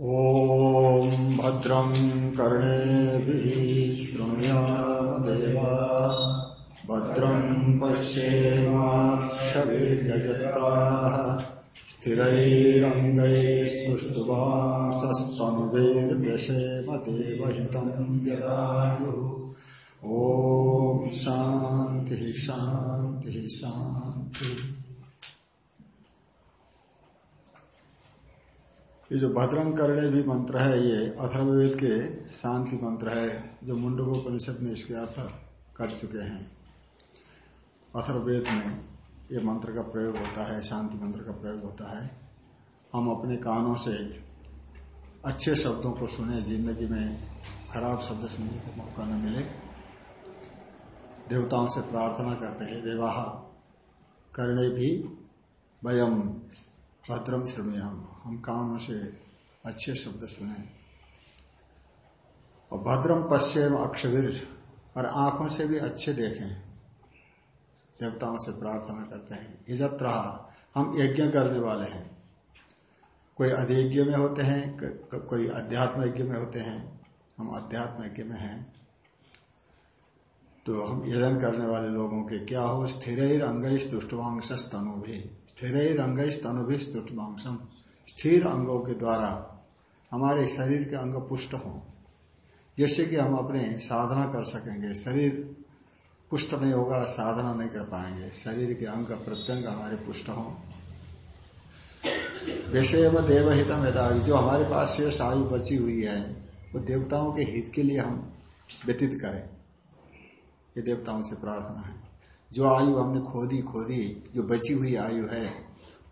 ॐ भद्रं कर्णेभिः शृणुयामदेवा। भद्रं पश्येमाक्षभिर्यजत्राः स्थिरैरङ्गैस्तुष्टुवांसस्तनुभिर्व्यशेम देवहितं यदायुः ॐ शान्तिः शान्तिः। ये जो भद्रम करणे भी मंत्र है, ये अथर्ववेद के शांति मंत्र है, जो मुंडकोपनिषद में इसके अर्थ कर चुके हैं। अथर्ववेद में ये मंत्र का प्रयोग होता है, शांति मंत्र का प्रयोग होता है। हम अपने कानों से अच्छे शब्दों को सुने, ज़िंदगी में खराब शब्द सुनने को मौका न मिले। देवताओं से प्रार्थना करते हैं देवाह करने भी वयम भद्रम श्रमे हम हम कानों से अच्छे शब्द सुने। और भद्रम पश्चिम अक्षवीर और आँखों से भी अच्छे देखें। देवताओं से प्रार्थना करते हैं। इजत रहा हम यज्ञ करने वाले हैं। कोई अधिज्ञ में होते हैं कोई अध्यात्म यज्ञ में होते हैं। हम अध्यात्म यज्ञ में हैं। तो हम यजन करने वाले लोगों के क्या हो? स्थिर अंग दुष्टवांश स्तनु भी स्थिर अंग स्तनु भी दुष्टवांशम स्थिर अंगों के द्वारा हमारे शरीर के अंग पुष्ट हों। जिससे कि हम अपने साधना कर सकेंगे। शरीर पुष्ट नहीं होगा, साधना नहीं कर पाएँगे। शरीर के अंग प्रत्यंग हमारे पुष्ट हों। विषय व देवहितम यदा जो हमारे पास शेष आयु बची हुई है, वो देवताओं के हित के लिए हम व्यतीत करें। ये देवताओं से प्रार्थना है। जो आयु हमने खोदी खोदी, जो बची हुई आयु है,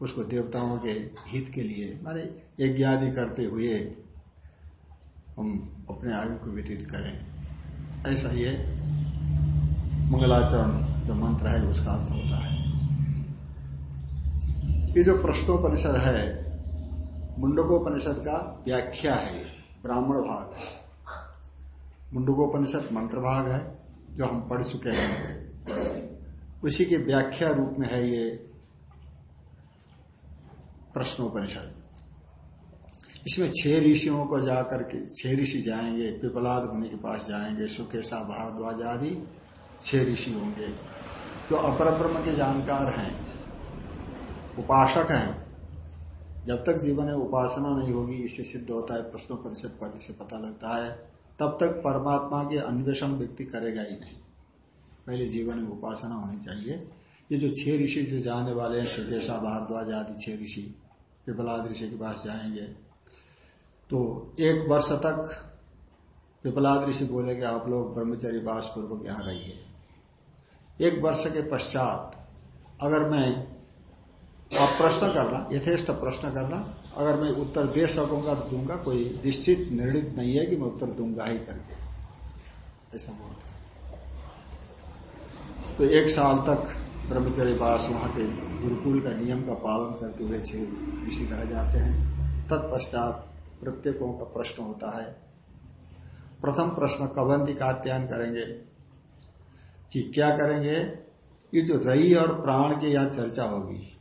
उसको देवताओं के हित के लिए, माने यज्ञ आदि करते हुए हम अपने आयु को व्यतीत करें। ऐसा ये मंगलाचरण जो मंत्र है, उसका अर्थ होता है। ये जो प्रश्नोपनिषद है, मुंडकोपनिषद का व्याख्या है ब्राह्मण भाग है। मुंडकोपनिषद मंत्र भाग है। जो हम पढ़ चुके हैं। उसी के व्याख्या रूप में है ये प्रश्नोपनिषद। इसमें छह ऋषियों को जाकर के, छह ऋषि जाएँगे, पिपलाद मुनि के पास जाएँगे सुकेशा भारद्वाज आदि छह ऋषि होंगे। जो अपर ब्रह्म के जानकार हैं, उपासक हैं, जब तक जीवन में उपासना नहीं होगी, इससे सिद्ध होता है, प्रश्नोपनिषद पढ़ने से पता लगता है। तब तक परमात्मा के अन्वेषण व्यक्ति करेगा ही नहीं। पहले जीवन में उपासना होनी चाहिए। ये जो छह ऋषि जो जाने वाले हैं सुकेशा भारद्वाज आदि छह ऋषि पिपलाद ऋषि के पास जाएँगे। तो एक वर्ष तक पिपलाद ऋषि बोलेंगे आप लोग ब्रह्मचर्य वास पूर्वक यहाँ रहिए। एक वर्ष के पश्चात अगर मैं आप प्रश्न करना, यथेष्ट प्रश्न करना, अगर मैं उत्तर दे सकूँगा तो दूँगा, कोई निश्चित निर्णित नहीं है कि मैं उत्तर दूँगा ही करके। ऐसा बोलते तो एक साल तक ब्रह्मचर्य वास वहाँ के गुरुकुल का नियम का पालन करते हुए छह ऋषि रह जाते हैं। तत्पश्चात प्रत्येकों का प्रश्न होता है। प्रथम प्रश्न कबंदी का अध्ययन करेंगे कि क्या करेंगे? ये जो रई और प्राण की यहाँ चर्चा होगी।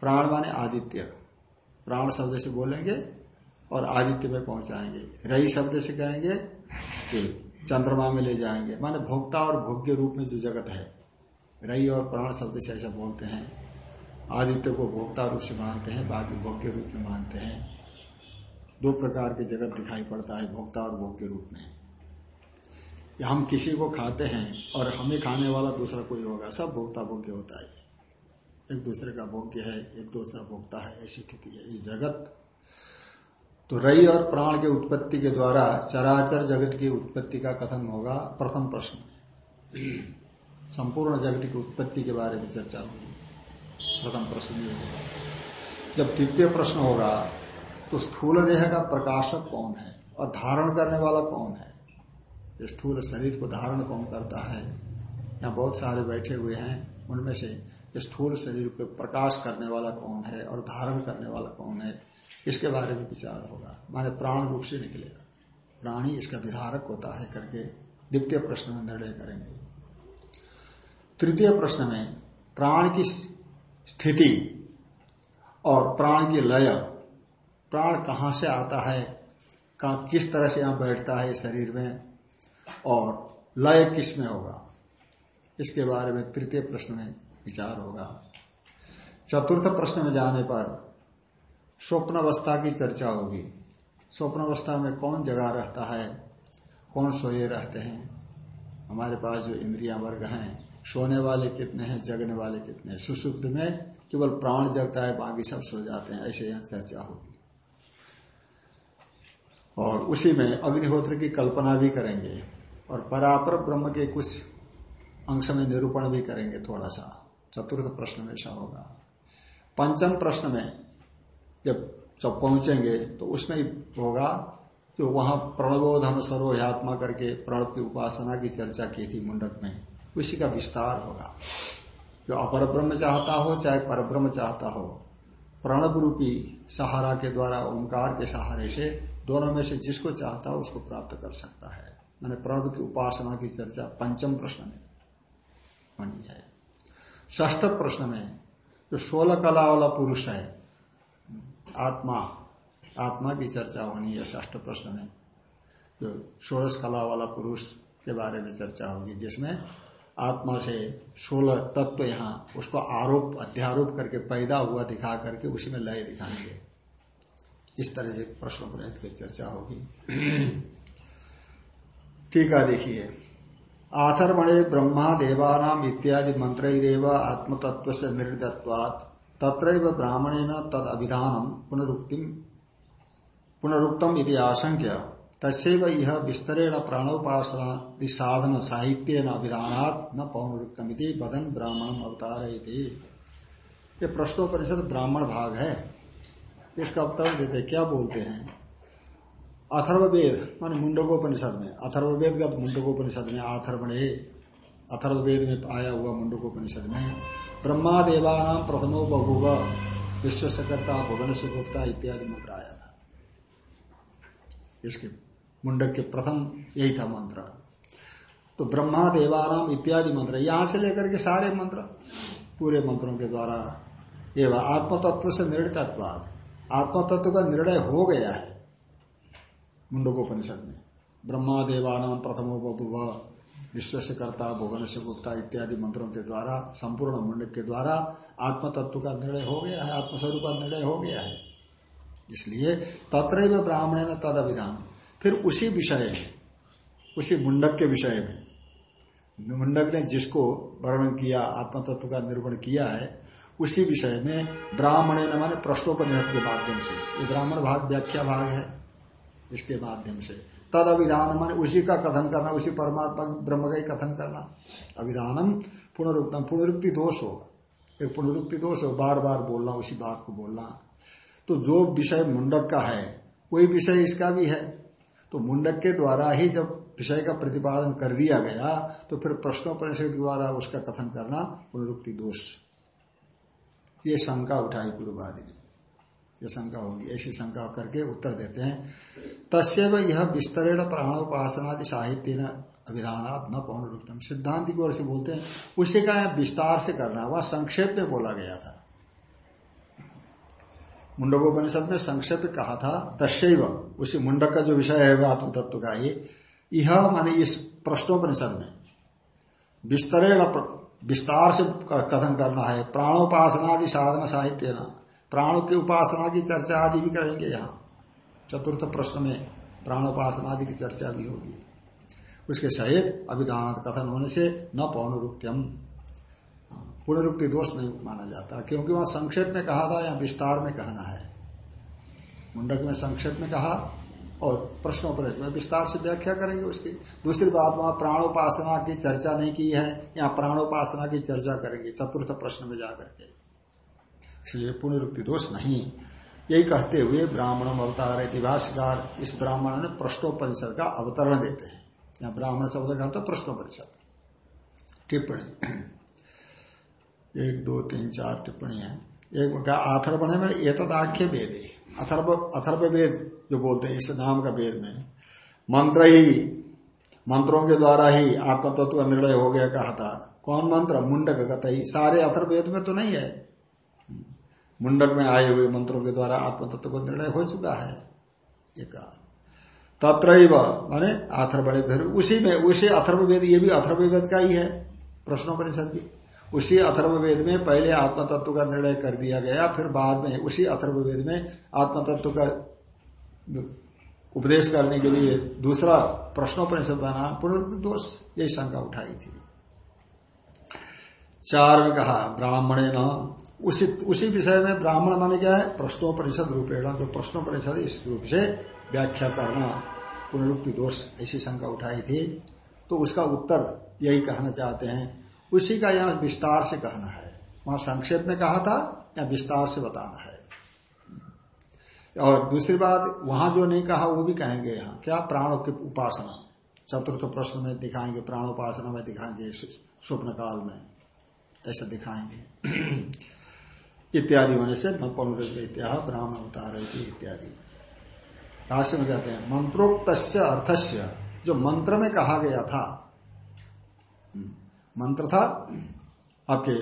प्राण माने आदित्य। प्राण शब्द से बोलेंगे और आदित्य में पहुंचाएँगे। रई शब्द से कहेंगे कि चंद्रमा में ले जाएँगे। माने भोक्ता और भोग्य रूप में जो जगत है। रई और प्राण शब्द से ऐसा बोलते हैं। आदित्य को भोक्ता रूप से मानते हैं, बाकी भोग्य रूप में मानते हैं। दो प्रकार के जगत दिखाई पड़ता है, भोक्ता और भोग्य रूप में। हम किसी को खाते हैं और हमें खाने वाला दूसरा कोई होगा, सब भोक्ता भोग्य होता है। एक दूसरे का भोग्य है, एक दूसरा भोगता है ऐसी स्थिति है इस जगत। तो रई और प्राण के उत्पत्ति के द्वारा चराचर जगत की उत्पत्ति का कथन होगा, प्रथम प्रश्न संपूर्ण जगत की उत्पत्ति के बारे में चर्चा होगी। प्रथम प्रश्न ये होगा। जब द्वितीय प्रश्न होगा तो स्थूल देह का प्रकाशक कौन है और धारण करने वाला कौन है? स्थूल शरीर को धारण कौन करता है? यहाँ बहुत सारे बैठे हुए हैं, उनमें से स्थूल शरीर को प्रकाश करने वाला कौन है और धारण करने वाला कौन है, इसके बारे में विचार होगा। माने प्राण रूप से निकलेगा। प्राणी इसका विधारक होता है करके द्वितीय प्रश्न में निर्णय करेंगे। तृतीय प्रश्न में प्राण की स्थिति और प्राण की लय। प्राण कहाँ से आता है? कहा किस तरह से यहाँ बैठता है शरीर में? और लय किसमें होगा? इसके बारे में तृतीय प्रश्न में विचार होगा। चतुर्थ प्रश्न में जाने पर स्वप्न अवस्था की चर्चा होगी। स्वप्न अवस्था में कौन जगह रहता है? कौन सोए रहते हैं? हमारे पास जो इंद्रिया वर्ग हैं, सोने वाले कितने हैं, जगने वाले कितने हैं? सुसुप्त में केवल प्राण जगता है, बाकी सब सो जाते हैं। ऐसे यहाँ चर्चा होगी। और उसी में अग्निहोत्र की कल्पना भी करेंगे और परापर ब्रह्म के कुछ अंश में निरूपण भी करेंगे थोड़ा सा। चतुर्थ प्रश्न में ऐसा होगा। पंचम प्रश्न में जब जब पहुँचेंगे तो उसमें होगा जो वहाँ प्रणबोधन सरोहात्मा करके प्रणब की उपासना की चर्चा की थी मुंडक में। उसी का विस्तार होगा। जो अपर ब्रह्म चाहता हो, चाहे पर ब्रह्म चाहता हो प्रणब रूपी सहारा के द्वारा, ओंकार के सहारे से दोनों में से जिसको चाहता हो, उसको प्राप्त कर सकता है। मैंने प्रणब की उपासना की चर्चा पंचम प्रश्न में बनी है। ष्ठ प्रश्न में जो सोलह कला वाला पुरुष है, आत्मा आत्मा की चर्चा होनी है ष्ठ प्रश्न में। जो षोड़श कला वाला पुरुष के बारे में चर्चा होगी, जिसमें आत्मा से सोलह तत्व यहाँ, उसको आरोप, अध्यारोप करके पैदा हुआ दिखा करके उसी में लय दिखाएँगे। इस तरह से प्रश्नों पर की चर्चा होगी। ठीक है, देखिए। आथर्वणे ब्रह्मा देवानाम इत्यादि मंत्र आत्मतत्व से निर्दत्वात् तत्र ब्राह्मणेन तद अभिधान पुनरुक्ति पुनरुक्तम इति आशंक्य तस्व यह विस्तरेण प्राणोपासना साधन साहित्य अभिधानात् न पौनरुक्तम बदन ब्राह्मण अवतार ये प्रश्नोपनिषद ब्राह्मण भाग है, इसका अवतरण देते क्या बोलते हैं? अथर्ववेद, मान मुंडकोपनिषद में। अथर्ववेद का मुंडकोपनिषद में अथर्वणे अथर्ववेद में आया हुआ मुंडकोपनिषद में ब्रह्मा देवानाम प्रथमो बभुव विश्व सकर्ता भुवन से गुप्ता इत्यादि मंत्र आया था। इसके मुंडक के प्रथम यही था मंत्र। तो ब्रह्मा देवानाम इत्यादि मंत्र, यहाँ से लेकर के सारे मंत्र, पूरे मंत्रों के द्वारा, एवं आत्मतत्व से निर्णय तत्वाद। आत्मतत्व का निर्णय हो गया है। मुंडकोपनिषद में। ब्रह्मा देवानाम प्रथमो बभुव विश्व से कर्ता भुवन से गुप्ता इत्यादि मंत्रों के द्वारा, संपूर्ण मुंडक के द्वारा आत्म तत्व का निर्णय हो गया है, आत्मस्वरूप का निर्णय हो गया है। इसलिए तत्र ब्राह्मण ने तद अभिधान फिर उसी विषय में, उसी मुंडक के विषय में, मुंडक ने जिसको वर्णन किया आत्म तत्व का निर्वहन किया है, उसी विषय में ब्राह्मण ने माने प्रश्नोपनिषद के माध्यम से। ये ब्राह्मण भाग, व्याख्या भाग है। इसके माध्यम से। तद अभिधान मान उसी का कथन करना, उसी परमात्मा ब्रह्म का ही कथन करना। अभिधानम पुनरुक्तम, पुनरुक्ति दोष होगा। एक पुनरुक्ति दोष हो बार बार बोलना, उसी बात को बोलना। तो जो विषय मुंडक का है, वही विषय इसका भी है। तो मुंडक के द्वारा ही जब विषय का प्रतिपादन कर दिया गया तो फिर प्रश्नोपनिषद द्वारा उसका कथन करना पुनरुक्ति दोष। ये शंका उठाई पूर्वादि ने ये शंका होगी, ऐसी शंका करके उत्तर देते हैं। तस्व यह विस्तरेण प्राणोपासनादि साहित्य न अभिधानात न पौनरुक्तम। सिद्धांत की ओर से बोलते हैं, उसी का विस्तार से करना। वह संक्षेप में बोला गया था। मुंडकोपनिषद में संक्षेप कहा था तस्व उसी मुंडक का जो विषय है आत्म तत्व का ये यह माने इस प्रश्नोपनिषद में, विस्तरेण विस्तार से कथन करना है। प्राणोपासनादि साधन साहित्य न प्राणों की उपासना की चर्चा आदि भी करेंगे यहाँ। चतुर्थ प्रश्न में प्राणोपासना आदि की चर्चा भी होगी। उसके सहित अभिधान कथन होने से न पौनरुक्त्यम। हाँ, पुनरुक्ति दोष नहीं माना जाता क्योंकि वहाँ संक्षेप में कहा था या विस्तार में कहना है। मुंडक में संक्षेप में कहा और प्रश्नों पर इसमें विस्तार से व्याख्या करेंगे उसकी। दूसरी बात वहाँ प्राणोपासना की चर्चा नहीं की है या प्राणोपासना की चर्चा करेंगे चतुर्थ प्रश्न में जाकर के। इसलिए पुनरुक्ति दोष नहीं। यही कहते हुए ब्राह्मण अवतार इतिहासकार इस ब्राह्मण ने प्रश्नोपनिषद का अवतरण देते हैं। यहाँ ब्राह्मण शब्द का तो प्रश्नोपनिषद। टिप्पणी। एक, दो, तीन, चार टिप्पणी है। एक आथर्वण में एतदाख्य वेद। है अथर्व अथर्व वेद जो बोलते हैं, इस नाम का वेद में मंत्र ही, मंत्रों के द्वारा ही आत्मतत्व का निर्णय हो गया, कहा था। कौन मंत्र? मुंडक कत ही सारे अथर्वेद में तो नहीं है। मुंडक में आए हुए मंत्रों के द्वारा आत्म तत्व को निर्णय हो चुका है। ये कहा। तत्र माने अथर्वणे उसी में, उसी अथर्ववेद ये भी अथर्ववेद का ही है, प्रश्नोपनिषद भी। उसी अथर्ववेद में पहले आत्म तत्व का निर्णय कर दिया गया, फिर बाद में उसी अथर्ववेद में आत्म तत्व का उपदेश करने के लिए दूसरा प्रश्नोपनिषद बना पुनर्वृत्ति दोष यही शंका उठाई थी। चार में कहा ब्राह्मणे न उसी उसी विषय में ब्राह्मण माने क्या है? प्रश्नोपनिषद रूपेण। जो प्रश्नोपनिषद इस रूप से व्याख्या करना पुनरुक्ति दोष, ऐसी शंका उठाई थी। तो उसका उत्तर यही कहना चाहते हैं। उसी का यहाँ विस्तार से कहना है। वहाँ संक्षेप में कहा था या विस्तार से बताना है। और दूसरी बात, वहाँ जो नहीं कहा, वो भी कहेंगे यहाँ। क्या? प्राणों की उपासना। चतुर्थ प्रश्न में दिखाएँगे प्राणोपासना में दिखाएँगे स्वप्न काल में। ऐसा दिखाएँगे। इत्यादि होने से ब्राह्मण उतार इत्यादि। भाष्य में कहते हैं मंत्रोक्त अर्थस्य जो मंत्र में कहा गया था हम्म, मंत्र था आपके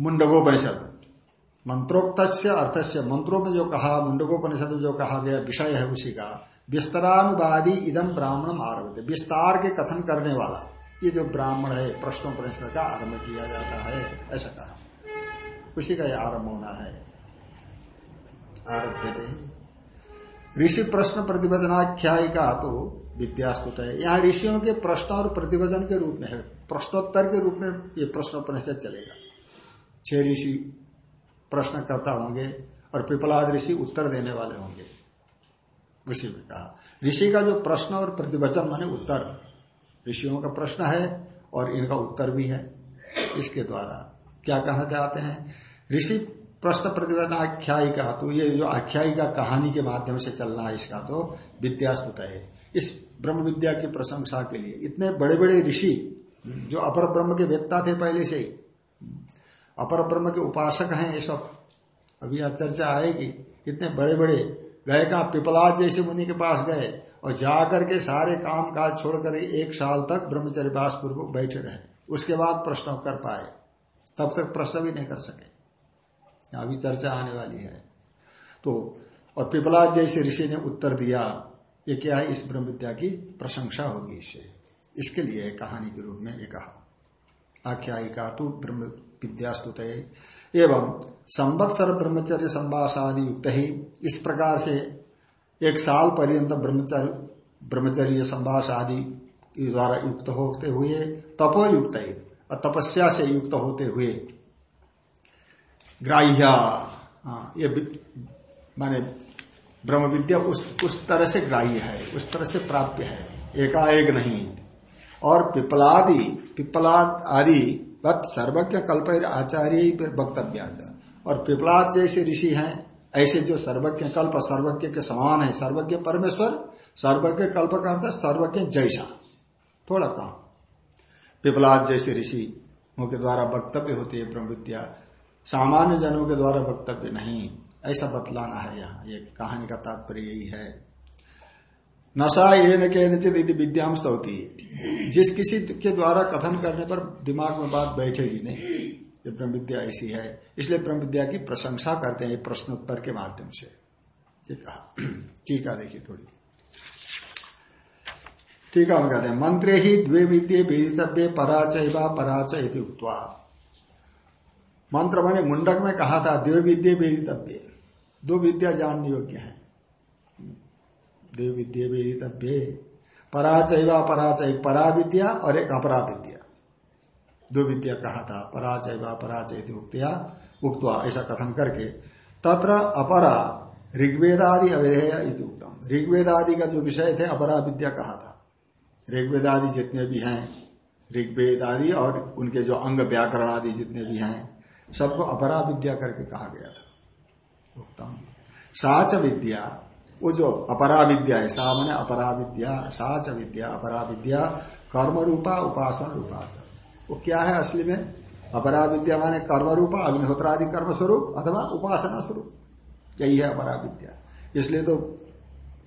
मुंडगोपनिषद। मंत्रोक्त अर्थस्य मंत्रों में जो कहा मुंडगोपनिषद में जो कहा गया विषय है उसी का विस्तरानुवादी इदम ब्राह्मणम आरभ विस्तार के कथन करने वाला। ये जो ब्राह्मण है, प्रश्नों प्रश्न का आरंभ किया जाता है, ऐसा कहा। उसी का यह आरंभ होना है। आरभ ऋषि प्रश्न प्रतिवचनाख्याय का तो विद्यास्तुत है। यहाँ ऋषियों के प्रश्न और प्रतिवचन के रूप में है। प्रश्नोत्तर के रूप में ये प्रश्न परिषद चलेगा। छह ऋषि प्रश्न करता होंगे और पिपलाद ऋषि उत्तर देने वाले होंगे। ऋषि में कहा। ऋषि का जो प्रश्न और प्रतिवचन माने उत्तर। ऋषियों का प्रश्न है और इनका उत्तर भी है। इसके द्वारा क्या कहना चाहते हैं? ऋषि प्रश्न प्रतिवेदन आख्यायिका तो ये जो आख्यायिका कहानी के माध्यम से चलना है इसका तो विद्यास्तुत है। इस ब्रह्म विद्या की प्रशंसा के लिए इतने बड़े बड़े ऋषि जो अपर ब्रह्म के वेत्ता थे पहले से ही, अपर ब्रह्म के उपासक हैं ये सब। अभी यह चर्चा आएगी, इतने बड़े बड़े गए कहा? पिपलाद जैसे मुनि के पास गए और जाकर के सारे काम काज छोड़कर एक साल तक ब्रह्मचर्य वास पूर्वक बैठे रहे। उसके बाद प्रश्न कर पाए। तब तक प्रश्न भी नहीं कर सके। अभी चर्चा आने वाली है। तो और पिपला जैसे ऋषि ने उत्तर दिया, ये क्या है? इस ब्रह्म विद्या की प्रशंसा होगी इससे इसके लिए कहानी के रूप में ये कहा। आख्यायिका तो ब्रह्म विद्यास्तुत एवं संवत्सर ब्रह्मचर्य संवासादि युक्त ही इस प्रकार से एक साल पर्यंत ब्रह्मचर्य ब्रह्मचर्य संवास आदि के द्वारा युक्त होते हुए तपो युक्त और तपस्या से युक्त होते हुए ग्राह्या हाँ, ये माने ब्रह्म विद्या उस उस तरह से ग्राह्य है उस तरह से प्राप्य है एकाएक नहीं। और पिपलादि पिपलाद आदि वत सर्वज्ञ कल्प आचार्य फिर वक्तव्य और पिपलाद जैसे ऋषि हैं, ऐसे जो सर्वज्ञ कल्प, सर्वज्ञ के समान है, सर्वज्ञ परमेश्वर, सर्वज्ञ कल्प का अर्थ सर्वज्ञ जैसा। थोड़ा कम। पिपलाद जैसे ऋषि के द्वारा वक्तव्य होती है ब्रह्म विद्या सामान्य जनों के द्वारा वक्तव्य नहीं। ऐसा बतलाना है यहाँ। ये कहानी का तात्पर्य यही है। नशा ये न के यदि विद्यांश होती जिस किसी के द्वारा कथन करने पर दिमाग में बात बैठेगी नहीं। ये ब्रह्म विद्या ऐसी है। इसलिए ब्रह्म विद्या की प्रशंसा करते हैं प्रश्नोत्तर के माध्यम से। कहा। टीका देखिए थोड़ी। ठीक है कहते हैं, मंत्रे ही द्वे विद्य वेदितव्य पराचय व पराचय उक्वा मंत्र मैंने मुंडक में कहा था, द्वे विद्य वेदितव्य। दो विद्या जानने योग्य है। देव विद्य वेदितव्य। पराचय व पराचय परा विद्या और एक अपरा विद्या दो विद्या कहा था पराजय व पराजय उक्तिया, उक्तवा ऐसा कथन करके। तत्र अपरा ऋग्वेदादि अवधेय उत्तम ऋग्वेदादि का जो विषय थे, अपरा विद्या कहा था। ऋग्वेदादि जितने भी हैं ऋग्वेद आदि और उनके जो अंग व्याकरण आदि जितने भी हैं, सबको अपरा विद्या करके कहा गया था। उत्तम साच विद्या वो जो अपरा विद्या है सा मैंने अपरा विद्या साच विद्या अपरा विद्या कर्म रूपा उपासन रूपा वो क्या है असली में? अपरा विद्या माने कर्म रूपा अग्निहोत्रादि कर्म स्वरूप अथवा उपासना स्वरूप यही है अपरा विद्या इसलिए तो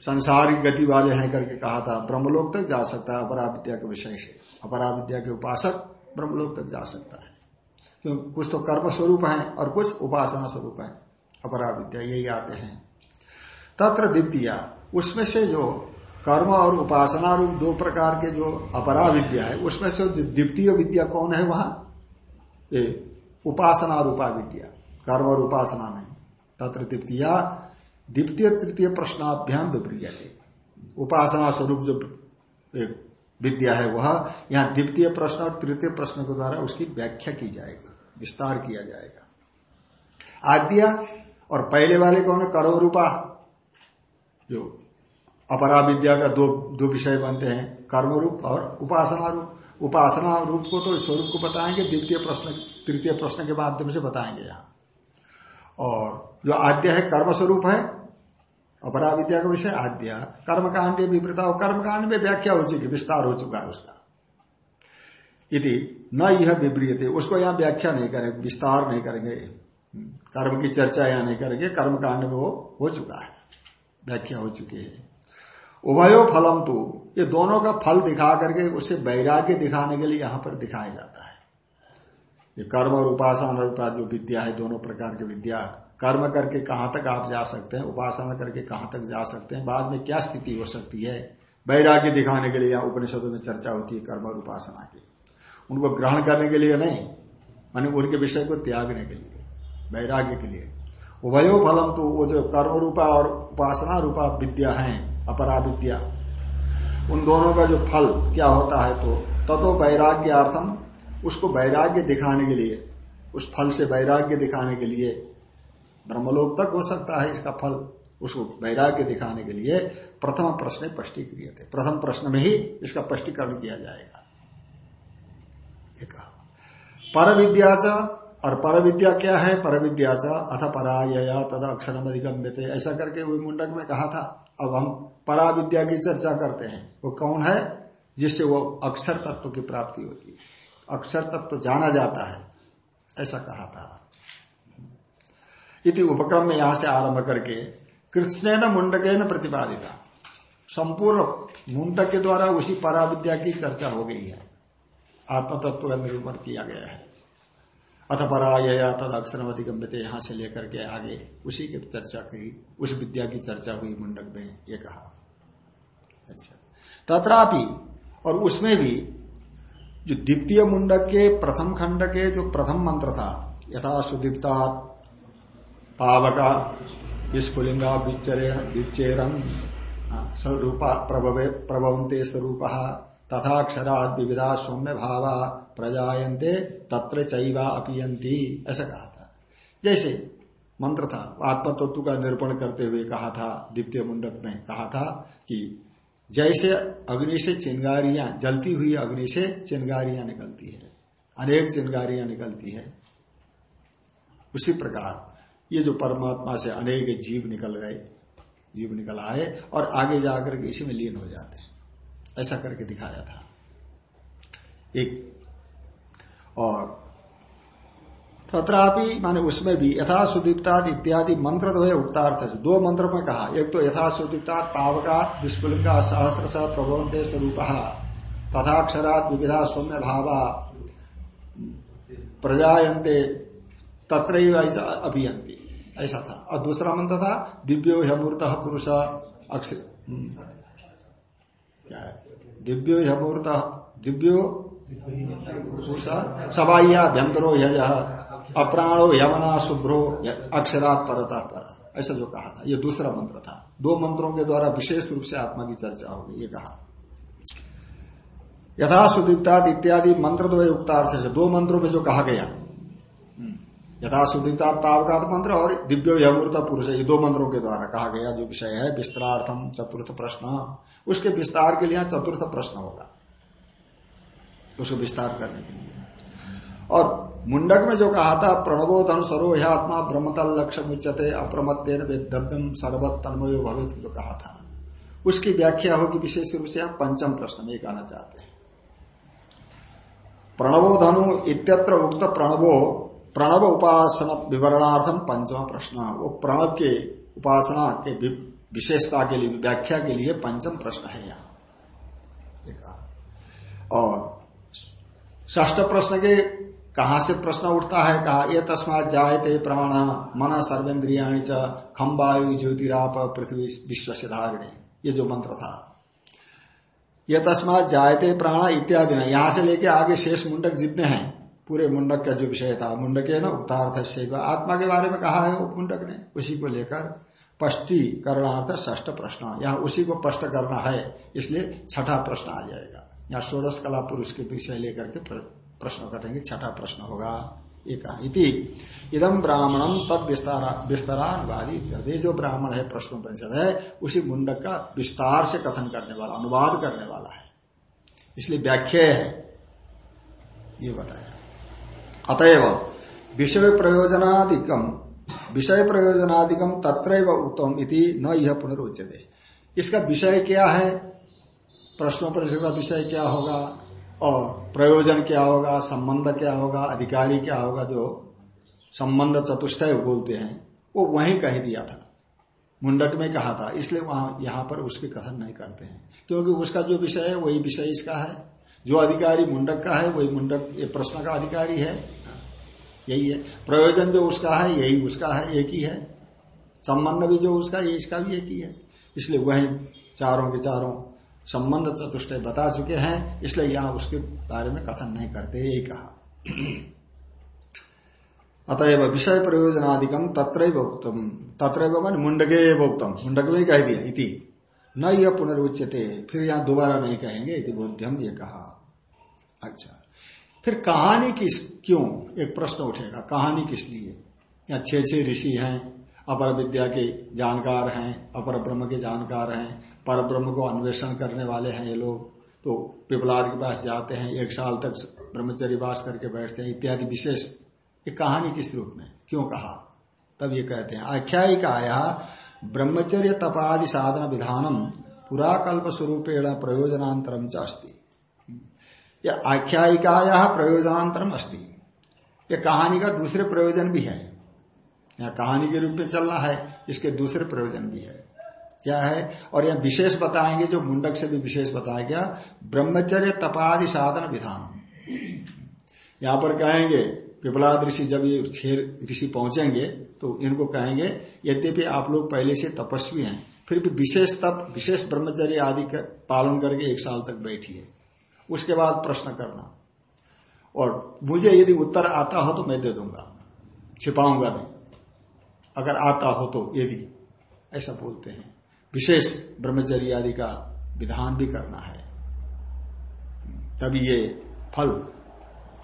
संसार की गति वाले हैं करके कहा था, ब्रह्मलोक तक जा सकता है अपरा विद्या के विषय से। अपरा विद्या के उपासक ब्रह्मलोक तक जा सकता है। क्योंकि कुछ तो कर्म स्वरूप है और कुछ उपासना स्वरूप है। अपरा विद्या यही आते हैं। तत्र द्वितीय। उसमें से जो कर्म और उपासना रूप दो प्रकार के जो अपरा विद्या है, उसमें से द्वितीय विद्या कौन है वहाँ? ये उपासना रूपा विद्या। कर्म और उपासना में। तत्र द्वितीय। द्वितीय तृतीय प्रश्नाभ्याम विप्रिय उपासना स्वरूप जो विद्या है वह, यहाँ द्वितीय प्रश्न और तृतीय प्रश्न के द्वारा उसकी व्याख्या की जाएगी, विस्तार किया जाएगा। आद्या और पहले वाले कौन है? कर्म रूपा जो अपरा विद्या का दो दो विषय बनते हैं कर्म रूप और उपासना रूप। उपासना रूप को तो स्वरूप को बताएँगे, द्वितीय प्रश्न, तृतीय प्रश्न के माध्यम से बताएँगे यहाँ। और जो आद्य है कर्म स्वरूप है अपरा विद्या का विषय, आद्य। कर्मकांड विपरीता और कर्मकांड में व्याख्या हो चुकी, विस्तार हो चुका है उसका। यदि न यह विपरीत उसको यहाँ व्याख्या नहीं करेंगे विस्तार नहीं करेंगे। कर्म की चर्चा यहाँ नहीं करेंगे, कर्मकांड में वो हो चुका है। व्याख्या हो चुकी है। उभयो फलम तो ये दोनों का फल दिखा करके उसे वैराग्य दिखाने के लिए यहाँ पर दिखाया जाता है। ये कर्म और उपासना रूपा जो विद्या है, दोनों प्रकार की विद्या, कर्म करके कहाँ तक आप जा सकते हैं, उपासना करके कहाँ तक जा सकते हैं, बाद में क्या स्थिति हो सकती है, वैराग्य दिखाने के लिए यहाँ उपनिषदों में चर्चा होती है कर्म और उपासना की। उनको ग्रहण करने के लिए नहीं, मानी उनके विषय को त्यागने के लिए, वैराग्य के लिए। उभयो फलम तो वो जो कर्म रूपा और उपासना रूपा विद्या है अपरा विद्या उन दोनों का जो फल क्या होता है तो ततो वैराग्यार्थम, उसको वैराग्य दिखाने के लिए, उस फल से वैराग्य दिखाने के लिए, ब्रह्मलोक तक हो सकता है इसका फल, उसको वैराग्य दिखाने के लिए प्रथम प्रश्न स्पष्टीक्रिय थे प्रथम प्रश्न में ही इसका स्पष्टीकरण किया जाएगा। पर विद्या और पर विद्या क्या है? पर विद्या अथ पराया तद अक्षरम अधिगम्य ऐसा करके वो मुंडक में कहा था। अब हम परा विद्या की चर्चा करते हैं। वो कौन है? जिससे वो अक्षर तत्व की प्राप्ति होती है। अक्षर तत्व जाना जाता है। ऐसा कहा था। इति उपक्रम में यहाँ से आरंभ करके कृष्ण न मुंडके न प्रतिपादिता। संपूर्ण मुंडक के द्वारा उसी पराविद्या की चर्चा हो गई है। आत्म तत्व का निरूपण किया गया है। अथ पराया तद अक्षर अधिगम्यते यहाँ से लेकर के आगे उसी की चर्चा की, उस विद्या की चर्चा हुई मुंडक में, ये कहा। अच्छा। तथापि और उसमें भी, जो द्वितीय मुंडक के, प्रथम खंड के जो प्रथम मंत्र था, यथा सुदीप्ता पावका विस्फुलिंगा विचेरन स्वरूपा प्रभवंते स्वरूप तथाक्षराद विविधा सौम्य भावा प्रजायन्ते तत्र चैवा अपियंती ऐसा कहा था। जैसे मंत्र था आत्म तत्व का निरूपण करते हुए कहा था, द्वितीय मुंडक में कहा था कि जैसे अग्नि से चिंगारियाँ, जलती हुई अग्नि से चिंगारियाँ निकलती है, अनेक चिंगारियाँ निकलती है, उसी प्रकार ये जो परमात्मा से अनेक जीव निकल गए, जीव निकल आए और आगे जाकर के इसी में लीन हो जाते हैं। ऐसा करके दिखाया था। एक और तथापि माने उसमें भी यथा सुदीप्ताद इत्यादि मंत्र दो उक्तार्थ से दो मंत्र में कहा। एक तो यथा सुदीप्ताद पावका विस्फुलिका सहस्त्र स प्रभवंते स्वरूप, तथाक्षरात विविधा सौम्य भावा प्रजायन्ते तत्र अभियंती ऐसा था। और दूसरा मंत्र था, दिव्यो हमूर्त पुरुष अक्षर हम्म। क्या है? दिव्यो हमूर्त दिव्यो सबाइया यज, अप्राणो यमना शुभ्रो अक्षरात परता पर। ऐसा जो कहा था, ये दूसरा मंत्र था। दो मंत्रों के द्वारा विशेष रूप से आत्मा की चर्चा होगी, ये कहा। यथा सुदीप्ताद इत्यादि मंत्र दो उक्तार्थ से, दो मंत्रों में जो कहा गया यथा शुद्धिता पावकात मंत्र और दिव्यो यमूर्त पुरुष, ये दो मंत्रों के द्वारा कहा गया जो विषय है विस्तार्थम चतुर्थ प्रश्न। उसके विस्तार के लिए चतुर्थ प्रश्न होगा। उसको विस्तार करने के लिए। और मुंडक में जो कहा था प्रणबोधन सरोह्यात्मा ब्रह्मतल लक्ष्य मुचते अप्रमत्तेन वेदव्यम सर्वत तन्मयो भवित जो कहा था। उसकी व्याख्या होगी विशेष रूप से हम पंचम प्रश्न में कहना चाहते हैं। प्रणवो धनु इत्यत्र उक्त प्रणवो, प्रणव उपासना विवरणार्थम पंचम प्रश्न। वो प्रणव के उपासना के विशेषता के लिए, व्याख्या के लिए पंचम प्रश्न है यहाँ। और ष्ठ प्रश्न के कहा से प्रश्न उठता है? कहा? ये तस्मात जायते प्राण मन सर्वेन्द्रिया च खम्बायु ज्योतिराप पृथ्वी विश्व से ये जो मंत्र था। ये तस्मात जायते प्राण इत्यादि ना। यहाँ से लेके आगे शेष मुंडक जितने हैं, पूरे मुंडक का जो विषय था, मुंडक है ना उतार्थ से आत्मा के बारे में कहा है वो मुंडक ने, उसी को लेकर स्पष्टीकरणार्थ ष्ठ प्रश्न। यहाँ उसी को स्पष्ट करना है, इसलिए छठा प्रश्न आ जाएगा। यहाँ षोड़श कला पुरुष के विषय लेकर के प्रश्न कटेंगे, छठा प्रश्न होगा एक इदम ब्राह्मणम तद विस्तारानुवादी जो ब्राह्मण है प्रश्न परिषद है, उसी मुंडक का विस्तार से कथन करने वाला, अनुवाद करने वाला है। इसलिए व्याख्या है, ये बताया। अतएव, विषय प्रयोजनादिकम विषय प्रयोजनादिकम तत्र उत्तम इति न यह पुनरुच्यते। इसका विषय क्या है? प्रश्नों पर का विषय क्या होगा? और प्रयोजन क्या होगा? संबंध क्या होगा? अधिकारी क्या होगा? जो संबंध चतुष्टय बोलते हैं, वो वहीं कह दिया था। मुंडक में कहा था, इसलिए वहाँ, यहाँ पर उसके कथन नहीं करते हैं। क्योंकि उसका जो विषय है, वही विषय इसका है। जो अधिकारी मुंडक का है, वही मुंडक, ये प्रश्न का अधिकारी है। यही है। प्रयोजन जो उसका है, यही उसका है, एक ही है। संबंध भी जो उसका ये इसका भी एक ही है। इसलिए वही चारों के चारों संबंध चतुष्टय बता चुके हैं, इसलिए यहाँ उसके बारे में कथन नहीं करते, यही कहा। अतएव विषय प्रयोजनादिकम तत्र भोक्तम तत्र मान मुंडके भोक्तम। मुंडक में कह दिया, इति। न यह पुनरुच्यते, फिर यहाँ दोबारा नहीं कहेंगे, इति बोध्यम ये कहा। अच्छा। फिर कहानी किस, क्यों? एक प्रश्न उठेगा, कहानी किस लिए? यहाँ छह छह ऋषि हैं। अपर विद्या के जानकार हैं, अपर ब्रह्म के जानकार हैं, पर ब्रह्म को अन्वेषण करने वाले हैं ये लोग। तो पिपलाद के पास जाते हैं, एक साल तक ब्रह्मचर्य वास करके बैठते हैं, इत्यादि विशेष। ये कहानी किस रूप में? क्यों कहा? तब ये कहते हैं आख्यायिकाया ब्रह्मचर्य तपादि साधन विधानम पुराकल्प स्वरूपेण प्रयोजनांतरम च यह आख्यायिकाया प्रयोजनांतरम अस्ति। यह कहानी का दूसरे प्रयोजन भी है। यहाँ कहानी के रूप में चलना है, इसके दूसरे प्रयोजन भी है। क्या है? और यह विशेष बताएँगे, जो मुंडक से भी विशेष बताया गया, ब्रह्मचर्य तपादि साधन विधान। यहाँ पर कहेंगे पिपलाद ऋषि जब ये छह ऋषि पहुँचेंगे तो इनको कहेंगे, यद्यपि आप लोग पहले से तपस्वी हैं, फिर भी विशेष तप, विशेष ब्रह्मचर्य आदि का पालन करके एक साल तक बैठिए उसके बाद प्रश्न करना। और मुझे यदि उत्तर आता हो तो मैं दे दूँगा। छिपाऊँगा नहीं। अगर आता हो तो यदि ऐसा बोलते हैं। विशेष ब्रह्मचर्य आदि का विधान भी करना है। तभी ये फल,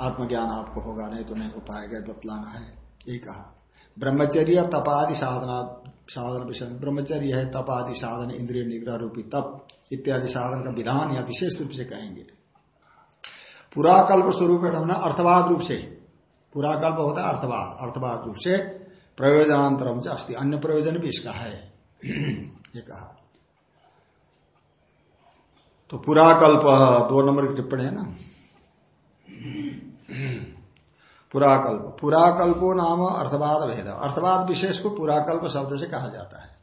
आत्मज्ञान आपको होगा, नहीं तो नहीं हो पाएगा, बतलाना है। ये कहा। ब्रह्मचर्य, तपादि साधना, साधन विषय। ब्रह्मचर्य है, तपादि साधन, इंद्रिय निग्रह रूपी तप, इत्यादि साधन का विधान या विशेष रूप से कहेंगे। पुराकल्प स्वरूप अर्थवाद रूप से। पुराकल्प होता है अर्थवाद। अर्थवाद रूप से प्रयोजनांतरम से अस्थि अन्य प्रयोजन भी इसका है। ये कहा। तो पुराकल्प दो नंबर की टिप्पणी है ना? पुराकल्प। पुराकल्पो नाम अर्थवाद भेद। अर्थवाद विशेष को पुराकल्प शब्द से कहा जाता है।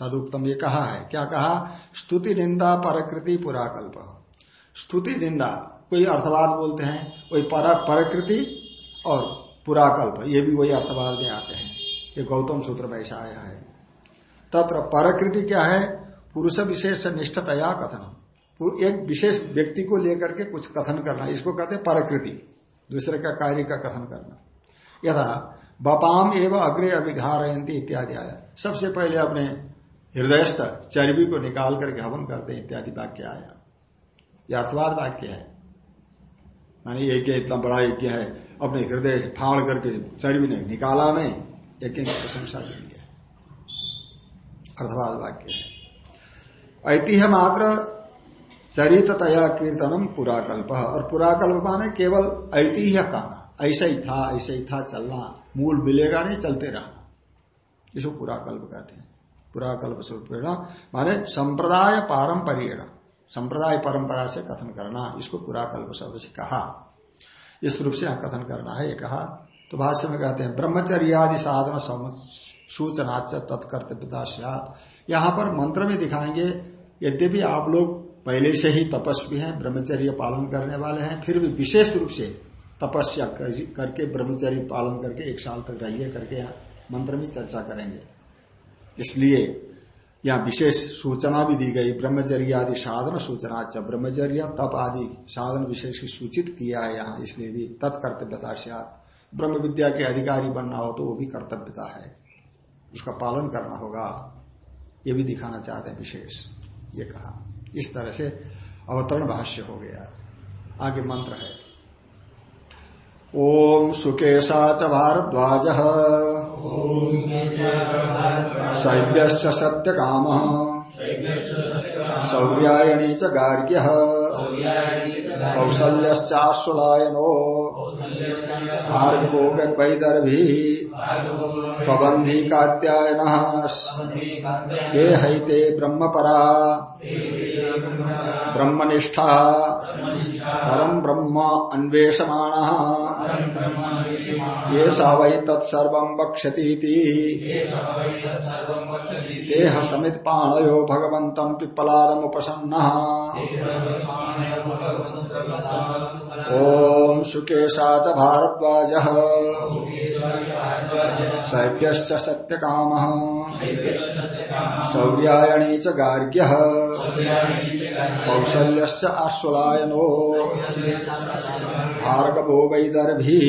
तदुक्तम ये कहा है। क्या कहा? स्तुति निंदा परकृति पुराकल्प। स्तुति निंदा कोई अर्थवाद बोलते हैं पर, परकृति और पुराकल्प। ये भी वही अर्थवाद में आते हैं। ये गौतम सूत्र में ऐसा आया है। तत्र परकृति क्या है? पुरुष विशेष निष्ठतया कथन एक विशेष व्यक्ति को लेकर के कुछ कथन करना, इसको कहते हैं परकृति। दूसरे का कार्य का कथन करना। यथा, बपाम एवं अग्रे अभिघारयंती इत्यादि आया। सबसे पहले अपने हृदयस्थ चर्बी को निकाल करके हवन करते इत्यादि वाक्य आया। यह अर्थवाद वाक्य है। मानी यज्ञ इतना बड़ा यज्ञ है, अपने हृदय फाड़ करके चर्बी ने निकाला नहीं। यज्ञ की प्रशंसा के लिए अर्थवाद वाक्य है। ऐतिह्य मात्र चरिततया कीर्तनम पुराकल्प और पुराकल्प माने केवल ऐतिह्य कहना ऐसा ही था, ऐसा ही था, चलना। मूल मिलेगा नहीं, चलते रहना। इसको पुराकल्प कहते हैं। पुराकल्प स्वरूप माने संप्रदाय पारंपरिय संप्रदाय परंपरा से कथन करना। इसको पुराकल्प शब्द से कहा। इस रूप से कथन करना है। ये कहा तो भाष्य में कहते हैं, ब्रह्मचर्यादि साधन सूचनाच तत्कर्तव्यता यहाँ पर मंत्र में दिखाएँगे, यद्यपि आप लोग पहले से ही तपस्वी हैं, ब्रह्मचर्य पालन करने वाले हैं, फिर भी विशेष रूप से तपस्या करके, ब्रह्मचर्य पालन करके एक साल तक रहिए करके मंत्र में चर्चा करेंगे। इसलिए यहाँ विशेष सूचना भी दी गई ब्रह्मचर्य आदि साधन सूचना अच्छा ब्रह्मचर्य, तप आदि साधन विशेष की सूचित किया है यहाँ, इसलिए भी तत्कर्तव्यता से ब्रह्म विद्या के अधिकारी बनना हो तो वो भी कर्तव्यता है। उसका पालन करना होगा। ये भी दिखाना चाहते हैं विशेष। ये कहा। इस तरह से अवतरण भाष्य हो गया। आगे मंत्र है। ओम सुकेशा च भारद्वाज। शैव्य सत्य काम शौर्यायणी च गार्ग्य। कौशल्याश्वलायनो भार्गवो वैदर्भी कबंधी कात्यायन ये हैते ब्रह्मपरा। ब्रह्मनिष्ठा। परम ब्रह्म अन्वेषमाण। ये स वै तत्सर्व वक्षती देह समित पाणयो भगवत पिप्पलादमुपसन्न। ओम सुकेशा च भारद्वाज। शैव्यश्च सत्यकाम। शौर्यायणी च गार्ग्य। कौशल्यश्च आश्वलायनो। भार्गवो वैदर्भी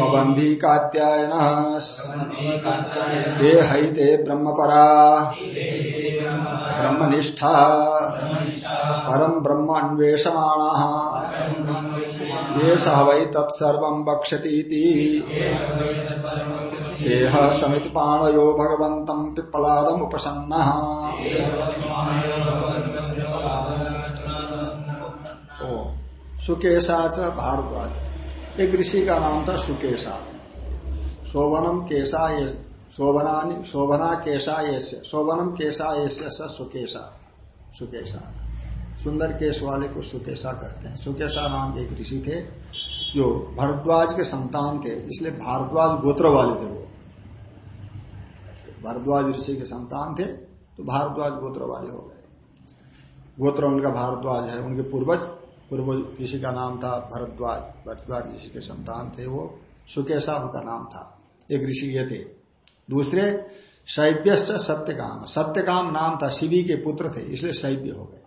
कबंधी कात्यायन ते ब्रह्मपरा। ब्रह्मनिष्ठा। परम ब्रह्म अन्वेषमाण ये सह वै तत्सर्व वक्षती देह समित पाणयो भगवत पिप्पलादम सुकेशा च भारद्वाज। एक ऋषि का नाम था सुकेशा। शोभनम केशा ये शोभना शोभना केशा ये शोभनम केशा ये सुकेशा। सुकेशा। सुंदर केश वाले को सुकेशा कहते हैं। सुकेशा नाम एक ऋषि थे, जो भरद्वाज के संतान थे, इसलिए भारद्वाज गोत्र वाले थे वो। भारद्वाज ऋषि के संतान थे तो भारद्वाज गोत्र वाले हो गए। गोत्र उनका भारद्वाज है, उनके पूर्वज। पूर्व ऋषि का नाम था भरद्वाज भरद्वाज ऋषि के संतान थे वो सुकेशा उनका नाम था। एक ऋषि ये थे। दूसरे शैव्य सत्यकाम। सत्यकाम नाम था, शिवी के पुत्र थे, इसलिए शैव्य हो गए।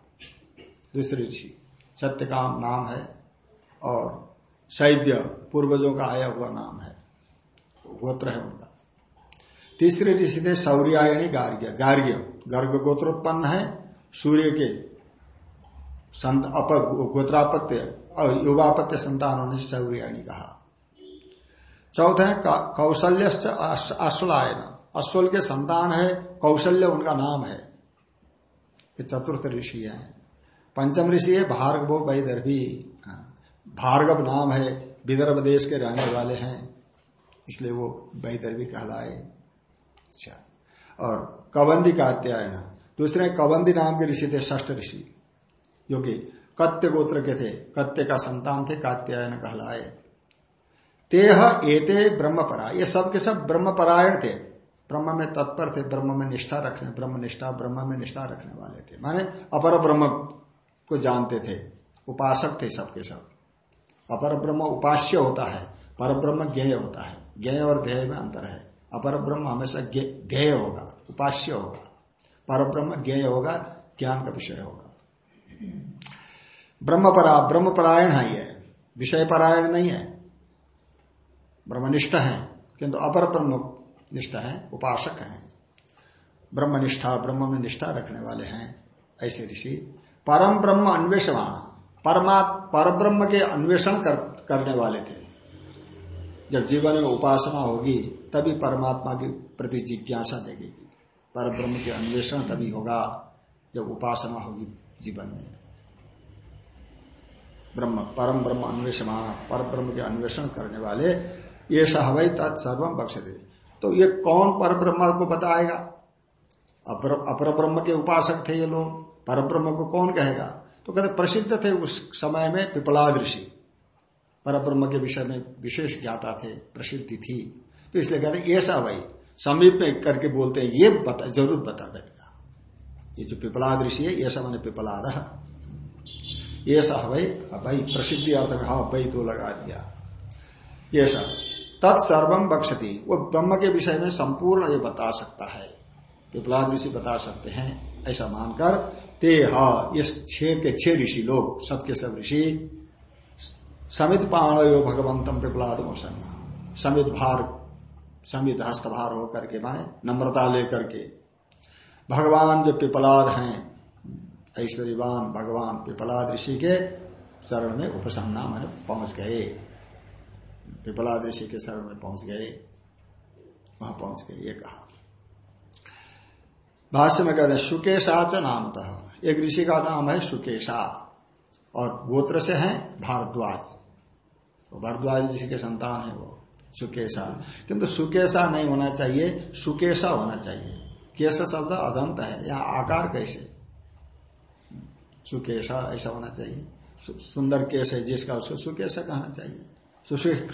दूसरे ऋषि, सत्यकाम नाम है और शैव्य पूर्वजों का आया हुआ नाम है। गोत्र है उनका। तीसरे ऋषि थे, सौर्यायणी गार्ग्य। गार्ग्य गर्ग गोत्र उत्पन्न है, सूर्य के संत अप गोत्रापत्य युवापत्य संतान होने से सौर्यायणी कहा। चौथे कौशल्य अश्वलायन अश्वल के संतान है कौशल्य उनका नाम है। ये चतुर्थ ऋषि है। पंचम ऋषि है भार्गव वैदर्भी। हाँ, भार्गव नाम है विदर्भ देश के रहने वाले हैं इसलिए वो वैदर्भी कहलाए। अच्छा और कबंदी का अत्यायन दूसरे कबंदी नाम के ऋषि थे ष्ठ ऋषि। कि कत्य गोत्र के थे, कत्य का संतान थे, कात्यायन कहलाए। तेह, एते, ब्रह्मपरा, ये सब के सब ब्रह्मपरायण थे। ब्रह्म में तत्पर थे, ब्रह्म में निष्ठा रखने, ब्रह्म निष्ठा, ब्रह्म में निष्ठा रखने वाले थे। माने अपर ब्रह्म को जानते थे, उपासक थे सबके सब। अपर ब्रह्म उपास्य होता है, पर ब्रह्म ज्ञेय होता है। ज्ञेय और ध्येय में अंतर है। अपर ब्रह्म हमेशा ध्येय होगा, उपास्य होगा। पर ब्रह्म ज्ञेय होगा, ज्ञान का विषय होगा। ब्रह्मपरा ब्रह्मपरायण है यह विषय परायण नहीं है। ब्रह्मनिष्ठ है किंतु अपर ब्रह्म निष्ठ है उपासक है। ब्रह्मनिष्ठा ब्रह्म में निष्ठा रखने वाले हैं ऐसे ऋषि। परम ब्रह्म अन्वेषण परमा पर ब्रह्म के अन्वेषण कर, करने वाले थे। जब जीवन में उपासना होगी तभी परमात्मा के प्रति जिज्ञासा जगेगी। पर ब्रह्म के अन्वेषण तभी होगा जब उपासना होगी। जीवन में। ब्रह्म, परम ब्रह्म अन्वेषण पर ब्रह्म के अन्वेषण करने वाले, ये सहवई तत्सर्वम बक्ष दे तो ये कौन पर ब्रह्म को बताएगा? अपर ब्रह्म के उपासक थे ये लोग। पर ब्रह्म को कौन कहेगा? तो कहते, प्रसिद्ध थे उस समय में पिपलाद ऋषि। पर ब्रह्म के विषय में विशेष ज्ञाता थे, प्रसिद्धि थी। तो इसलिए कहते ऐसा भाई समीप में करके बोलते हैं, ये बता, ज़रूर बता देगा। ये जो पिपलाद ऋषि है, ऐसा मैंने पिपलाद ये हवई भाई प्रसिद्धि अर्थ में हाँ वही तो लगा दिया। ये तत्सर्वम बक्षती वो ब्रह्म के विषय में संपूर्ण ये बता सकता है। पिपलाद ऋषि बता सकते हैं, ऐसा मानकर। ते हा ये के छह ऋषि लोग, सबके सब ऋषि। समित पाणयो भगवंतम पिपलाद समित भार, समित हस्तभार होकर के माने, नम्रता लेकर के। भगवान जो पिपलाद हैं। ऐश्वर्यवान भगवान पिपलाद ऋषि के चरण में उपसन्ना मैंने पहुँच गए। पिपलाद ऋषि के शरण में पहुँच गए। वहाँ पहुँच गए, ये कहा। भाष्य में कहते हैं सुकेशा च नामतः। एक ऋषि का नाम है सुकेशा और गोत्र से है भारद्वाज। भारद्वाज ऋषि के संतान है वो सुकेशा किंतु सुकेशा नहीं होना चाहिए सुकेशा होना चाहिए। केश शब्द? अदंत है। यहाँ आकार कैसे? सुकेशा, ऐसा होना चाहिए। सुंदर केश है जिसका, उसको सुकेशा कहना चाहिए।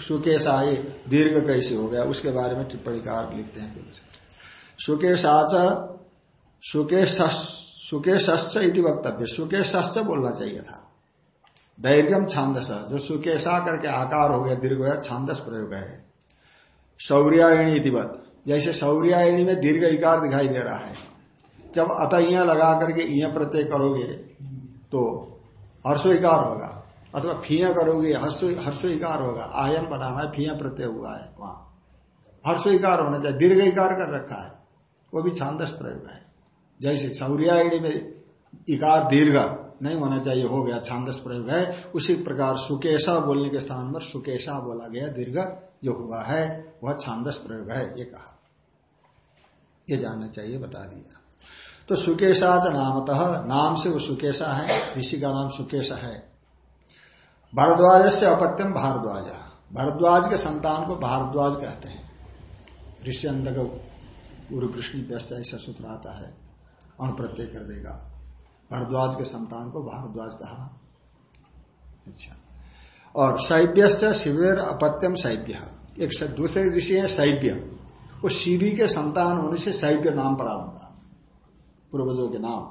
सुकेशा, ये दीर्घ कैसे हो गया? उसके बारे में टिप्पणी कार लिखते हैं कुछ। सुकेशाच सुकेश इति वक्तव्य। सुकेश बोलना चाहिए था। दैर्घ्यम छांदस। जो सुकेशा करके आकार हो गया, दीर्घ हो गया, छांदस प्रयोग है। शौर्यायणी इतिवत जैसे सौर्यायणी में दीर्घ इकार दिखाई दे रहा है। जब अतः लगा करके इं प्रत्यय करोगे तो हर्षो इकार होगा। अथवा फिया करोगे, हर्षो इकार होगा। आयन बनाना है फिया प्रत्यय हुआ है वहाँ। हर्षो इकार होना चाहिए। दीर्घ इकार कर रखा है। वो भी छांदस प्रयोग है। जैसे सौर्यायणी में इकार दीर्घ नहीं होना चाहिए, हो गया छांदस प्रयोग है। उसी प्रकार सुकेशा बोलने के स्थान पर सुकेशा बोला गया दीर्घ जो हुआ है, वह छांदस प्रयोग है, ये कहा। ये जानना चाहिए, बता दिया। तो सुकेशा नामतः, नाम से वो सुकेशा है, ऋषि का नाम सुकेश है। भारद्वाज से अपत्यम भारद्वाज। भारद्वाज के संतान को भारद्वाज कहते हैं। ऋषि गुरु कृष्ण व्यस्त ऐसा सूत्र आता है अण प्रत्यय कर देगा। भारद्वाज के संतान को भारद्वाज कहा। अच्छा। और शैव्य शिविर अपत्यम शैव्य एक दूसरे ऋषि है शैव्य वो शिवी के संतान होने से शैव्य नाम पड़ा उनका। पूर्वजों के नाम।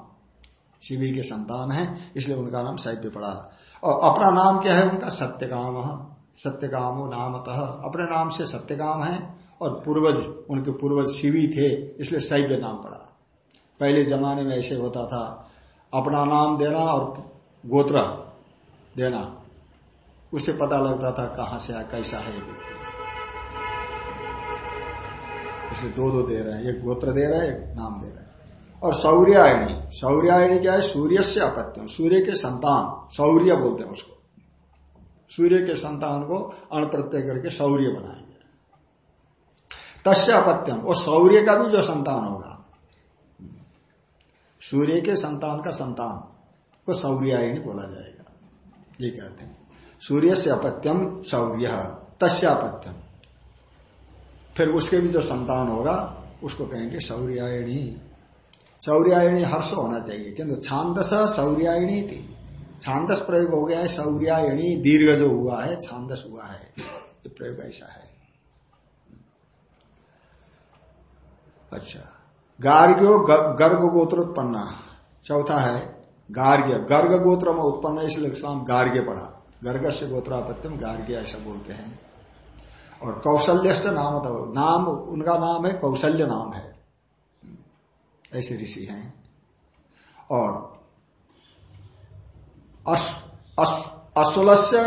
शिवी के संतान है, इसलिए उनका नाम शैव्य पड़ा। और अपना नाम क्या है उनका? सत्यकाम। सत्यकामो नामतः। अपने नाम से सत्यकाम है और पूर्वज, उनके पूर्वज शिवी थे, इसलिए शैव्य नाम पड़ा। पहले जमाने में ऐसे होता था, अपना नाम देना और गोत्र देना। उसे पता लगता था कहाँ से आया, कैसा है व्यक्ति इसे दो दो दे रहे हैं, एक गोत्र दे रहे हैं, एक नाम दे रहे हैं। और शौर्यायणी शौर्यायणी क्या है? सूर्य से अपत्यम, सूर्य के संतान सौर्य बोलते हैं उसको। सूर्य के संतान को अण प्रत्यय करके सौर्य बनाएँगे। तस्य अपत्यम और सौर्य का भी जो संतान होगा। सूर्य के संतान का संतान को सौर्यायणी बोला जाएगा। ये कहते हैं। सूर्य से अपत्यम, शौर्य तस्यापत्यम फिर उसके भी जो संतान होगा, उसको कहेंगे शौर्यायणी। शौर्यायणी हर्ष होना चाहिए, किंतु छांदस शौर्यायणी थी। छांदस प्रयोग हो गया है, शौर्यायणी दीर्घ जो हुआ है, छांदस हुआ है ये प्रयोग ऐसा है। अच्छा गार्ग्यो गर्ग गोत्र उत्पन्न चौथा है, गार्ग्य। गर्ग गोत्र में उत्पन्न इसलिए गार्ग्य पढ़ा गर्ग से गोत्रापत्यम गार्ग्य ऐसा बोलते हैं। और कौशल्य से नाम तो नाम, उनका नाम है, कौशल्य नाम है। ऐसे ऋषि हैं। और अश्वलस्य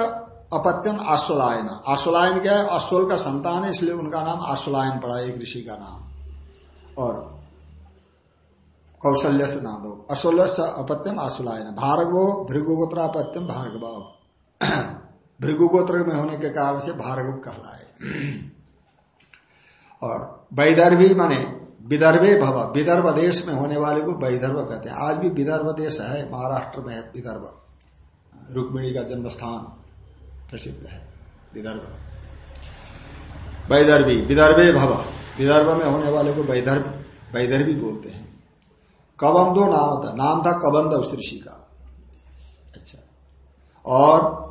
अपत्यम आश्वलायन आश्वलायन क्या है? अश्वल का संतान है, इसलिए उनका नाम आश्वलायन पड़ा, एक ऋषि का नाम। और कौशल्य से नाम दो। अश्वल्य अपत्यम आश्वलायन भार्गव भृगुगोत्रापत्यम भार्गव। भृगुगोत्र में होने के कारण से भार्गव कहलाए। और वैदर्भी माने विदर्भे भव, विदर्भ देश में होने वाले को वैदर्भ कहते हैं। आज भी विदर्भ देश है, महाराष्ट्र में है विदर्भ। रुक्मिणी का जन्म स्थान प्रसिद्ध है विदर्भ। वैदर्भी, विदर्भे भव, विदर्भ में होने वाले को वैदर्भ, वैदर्भी बोलते हैं। कबंदो नाम था नाम था कबंद उस ऋषि का अच्छा। और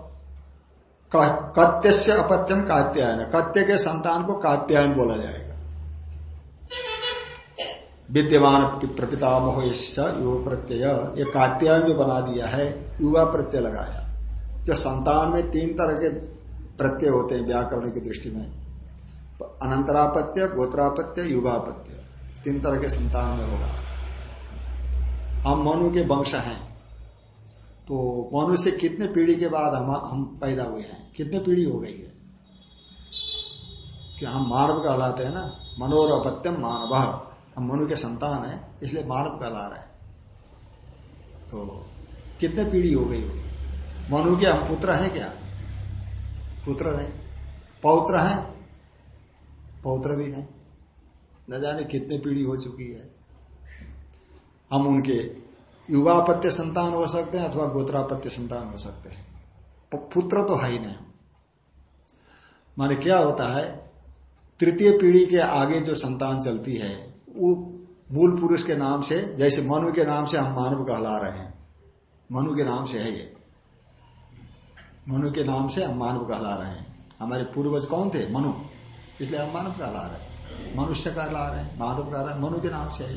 कत्य से अपत्यम कात्यायन। कत्य के संतान को कात्यायन बोला जाएगा। विद्यमान प्रपितामह युवा प्रत्यय। ये कात्यायन जो बना दिया है, युवा प्रत्यय लगाया। जो संतान में तीन तरह के प्रत्यय होते हैं व्याकरण की दृष्टि में। अनंतरापत्य, गोत्रापत्य, युवापत्य। तीन तरह के संतान में होगा। हम मनु के वंश हैं। तो मनु से कितने पीढ़ी के बाद हम हम पैदा हुए हैं? कितने पीढ़ी हो गई है? कि हम मानव कहलाते हैं ना? मनोर अपत्यम मानव। हम मनु के संतान है, इसलिए मानव कहला रहे हैं। तो कितने पीढ़ी हो गई होगी? मनु के हम पुत्र हैं क्या? पुत्र नहीं। पौत्र हैं? पौत्र भी हैं। न जाने कितने पीढ़ी हो चुकी है। हम उनके युवापत्य संतान हो सकते हैं अथवा गोत्रापत्य संतान हो सकते हैं। पुत्र तो है ही नहीं। माने क्या होता है, तृतीय पीढ़ी के आगे जो संतान चलती है, वो मूल पुरुष के नाम से, जैसे मनु के नाम से हम मानव कहला रहे हैं। मनु के नाम से है ये। मनु के नाम से हम मानव कहला रहे हैं। हमारे पूर्वज कौन थे? मनु। इसलिए हम मानव कहला रहे हैं। मनुष्य कहला रहे हैं, मानव कह रहे हैं, मनु के नाम से है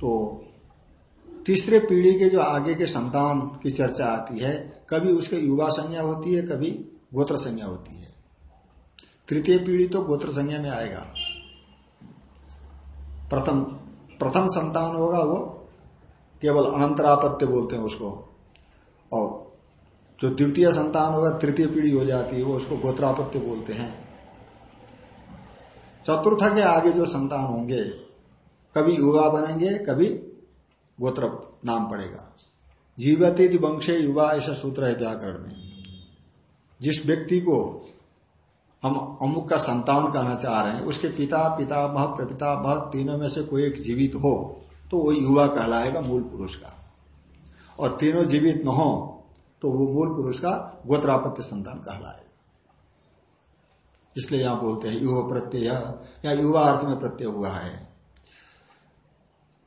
तो तीसरे पीढ़ी के जो आगे के संतान की चर्चा आती है, कभी उसके युवा संज्ञा होती है, कभी गोत्र संज्ञा होती है। तृतीय पीढ़ी तो गोत्र संज्ञा में आएगा। प्रथम प्रथम संतान होगा वो, केवल अनंतरापत्य बोलते हैं उसको। और जो द्वितीय संतान होगा, तृतीय पीढ़ी हो जाती है, वो उसको गोत्रापत्य बोलते हैं। चतुर्थ के आगे जो संतान होंगे, कभी युवा बनेंगे, कभी गोत्र नाम पड़ेगा। जीवती वंशे युवा ऐसा सूत्र है व्याकरण में। जिस व्यक्ति को हम अमुक का संतान कहना चाह रहे हैं, उसके पिता पिता भह प्रपिता भह तीनों में से कोई एक जीवित हो तो वो युवा कहलाएगा मूल पुरुष का। और तीनों जीवित न हो तो वो मूल पुरुष का गोत्रापत्य संतान कहलाएगा। इसलिए यहाँ बोलते हैं, युवा प्रत्यय, या युवा अर्थ में प्रत्यय हुआ है।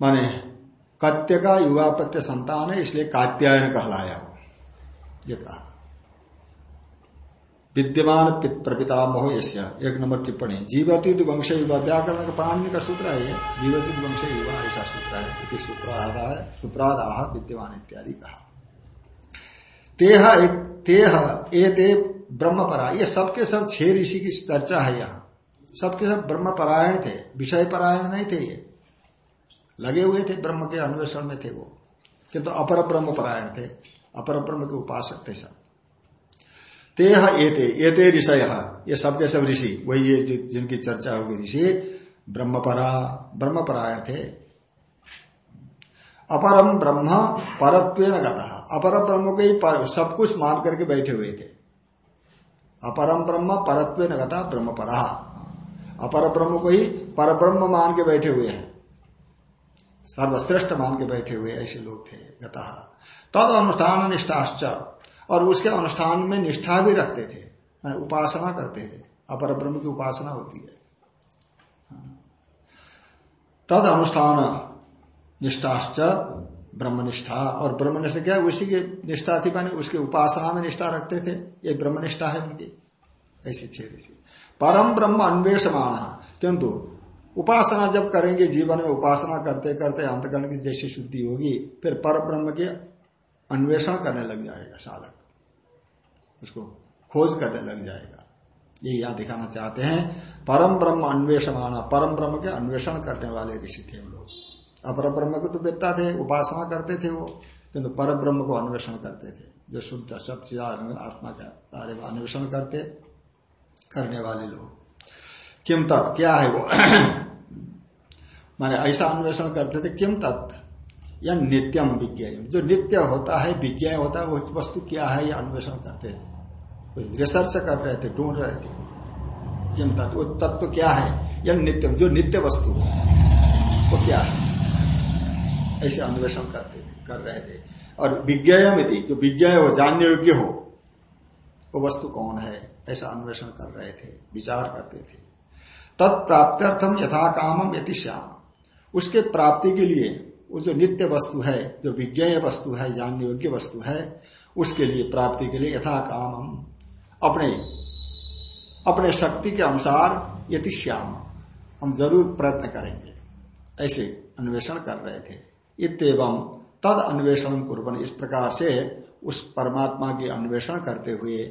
माने कत्य का युवापत्य संतान है, इसलिए कात्यायन कहलाया वो। ये कहा विद्यमान प्रपिता मोह एक नंबर टिप्पणी। जीवती वंश युवा व्याकरण का पाणी का सूत्र है जीवती वंश युवा, ऐसा सूत्र है सूत्र आधा है सूत्रादाह, विद्यमान इत्यादि कहा। तेह एक, तेह ए ते ब्रह्मपरा, ये सबके सब छह ऋषि की चर्चा है यहाँ। सबके सब ब्रह्म परायण थे विषय परायण नहीं थे ये। लगे हुए थे, ब्रह्म के अन्वेषण में थे वो। किंतु तो अपर ब्रह्म परायण थे, अपर ब्रह्म के उपासक थे सब। तेह एते एते ऋषय, ये सब के सब ऋषि, वही ये जिनकी चर्चा होगी ऋषि ब्रह्मपरा ब्रह्मपरायण थे। अपरम ब्रह्म परत्व गता, अपर ब्रह्म को ही सब कुछ मान करके बैठे हुए थे। अपरम ब्रह्म परत्व गता ब्रह्मपरा अपर ब्रह्म को ही पर ब्रह्म मान के बैठे हुए हैं। सर्वश्रेष्ठ मान के बैठे हुए ऐसे लोग थे, गता। तद अनुष्ठान निष्ठाश्च और उसके अनुष्ठान में निष्ठा भी रखते थे उपासना करते थे। अपर ब्रह्म की उपासना होती है। तद अनुष्ठान निष्ठाश्च ब्रह्मनिष्ठा। और ब्रह्मनिष्ठा क्या, उसी की निष्ठा थी, मानी उसकी उपासना में निष्ठा रखते थे। ये ब्रह्मनिष्ठा है उनकी, ऐसी छे ऋषि परम ब्रह्म अन्वेषमाण, किंतु उपासना जब करेंगे, जीवन में उपासना करते करते अंतकरण की जैसी शुद्धि होगी, फिर पर ब्रह्म के अन्वेषण करने लग जाएगा साधक। उसको खोज करने लग जाएगा। ये यहाँ दिखाना चाहते हैं, परम ब्रह्म अन्वेषमाना, परम ब्रह्म के अन्वेषण करने वाले ऋषि थे वो लोग। अपर ब्रह्म को तो बेता थे, उपासना करते थे वो, किंतु पर ब्रह्म को अन्वेषण करते थे, जो शुद्ध, सत्य आत्मा का बारे में अन्वेषण करते, करने वाले लोग। किम तत्? क्या है वो? माने ऐसा अन्वेषण करते थे, किम तत्? या नित्यम विज्ञा जो नित्य होता है विज्ञा होता है वो वस्तु क्या है, या अन्वेषण करते थे। रिसर्च कर रहे थे, ढूंढ रहे थे। किम तत्व तत्व क्या है? या नित्यम, जो नित्य वस्तु वो क्या है? ऐसे अन्वेषण करते थे, कर रहे थे। और विज्ञायमिति जो विज्ञा हो जानने योग्य हो, वो वस्तु कौन है? ऐसा अन्वेषण कर रहे थे, विचार करते थे। तत्प्राप्त्यर्थम यथा कामम यति श्याम उसके प्राप्ति के लिए वो जो नित्य वस्तु है, जो विज्ञेय वस्तु है जानने योग्य वस्तु है, उसके लिए प्राप्ति के लिए यथा काम हम अपने अपने शक्ति के अनुसार यति श्याम हम ज़रूर प्रयत्न करेंगे। ऐसे अन्वेषण कर रहे थे। इतम तद अन्वेषण कुर्बन इस प्रकार से उस परमात्मा के अन्वेषण करते हुए,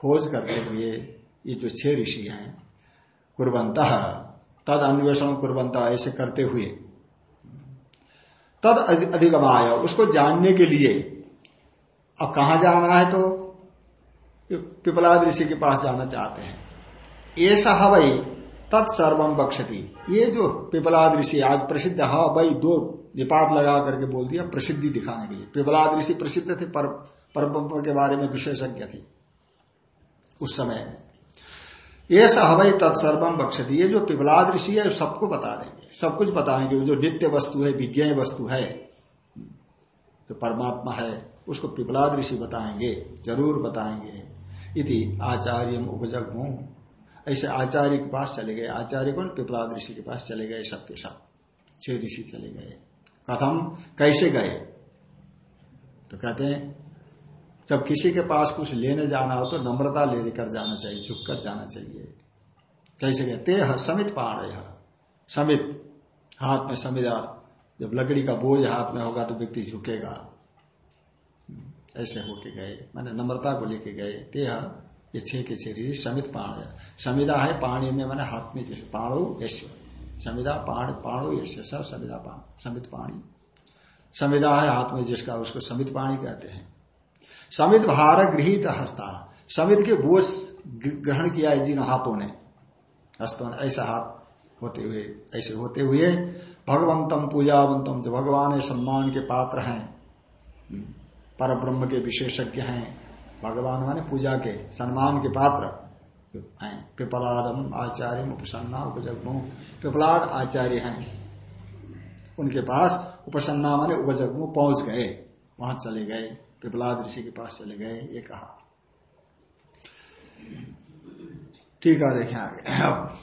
खोज करते हुए ये जो छह ऋषि हैं कुरबंत तद अन्वेषण कुरबंत ऐसे करते हुए। तद अधिगम अधिगमाय उसको जानने के लिए। अब कहा जाना है तो? पिपलाद ऋषि के पास जाना चाहते हैं। ऐसा हवाई तत्सर्वम बक्षती। ये जो पिपलाद ऋषि आज प्रसिद्ध हा भाई दो निपात लगा करके बोल दिया प्रसिद्धि दिखाने के लिए। पिपलाद ऋषि प्रसिद्ध थे पर, पर के बारे में विशेषज्ञ थे उस समय में। ये सहवई तत्सर्वम बक्षती। ये जो पिपलाद ऋषि है, सबको बता देंगे। सब कुछ बताएँगे। जो नित्य वस्तु है विज्ञ वस्तु है, जो परमात्मा है, उसको पिपलाद ऋषि बताएँगे। ज़रूर बताएँगे। इति आचार्य उपजग हूँ ऐसे आचार्य के पास चले गए। आचार्य कौन? पिपलाद ऋषि के पास चले गए सबके सब। छह ऋषि चले गए। कथम? कैसे गए? तो कहते हैं जब किसी के पास कुछ लेने जाना हो तो नम्रता लेकर जाना चाहिए, झुक कर जाना चाहिए। कैसे गए ते समित पहाड़ है समित, हाथ में समिधा जब लकड़ी का बोझ हाथ में होगा तो व्यक्ति झुकेगा। ऐसे होके गए, मैंने नम्रता को लेके गए। ते ये छे के छह समित पाण है। समिधा है पाणी में, मैंने हाथ में जैसे पाणु यश्य समिधा पाण, पाणु यश्य सब समिधा पाण समित पाणी। समिधा है हाथ में जिसका, उसको समित पाणी कहते हैं। समित भार गृहित हस्ता। समित के बोझ ग्रहण किया है जिन हाथों ने। हस्तों ने, ऐसा हाथ होते हुए, ऐसे होते हुए भगवंतम पूजावंतम जो भगवान है, सम्मान के पात्र हैं पर ब्रह्म के विशेषज्ञ हैं, भगवान माने पूजा के, सम्मान के पात्र हैं। पिपलादम आचार्य उपसन्ना उपजग्मु। पिपलाद आचार्य हैं। उनके पास उपसन्ना माने उपजग्मु पहुँच गए, वहाँ चले गए। पिपलाद ऋषि के पास चले गए, ये कहा। ठीक है, देखें आगे। अब,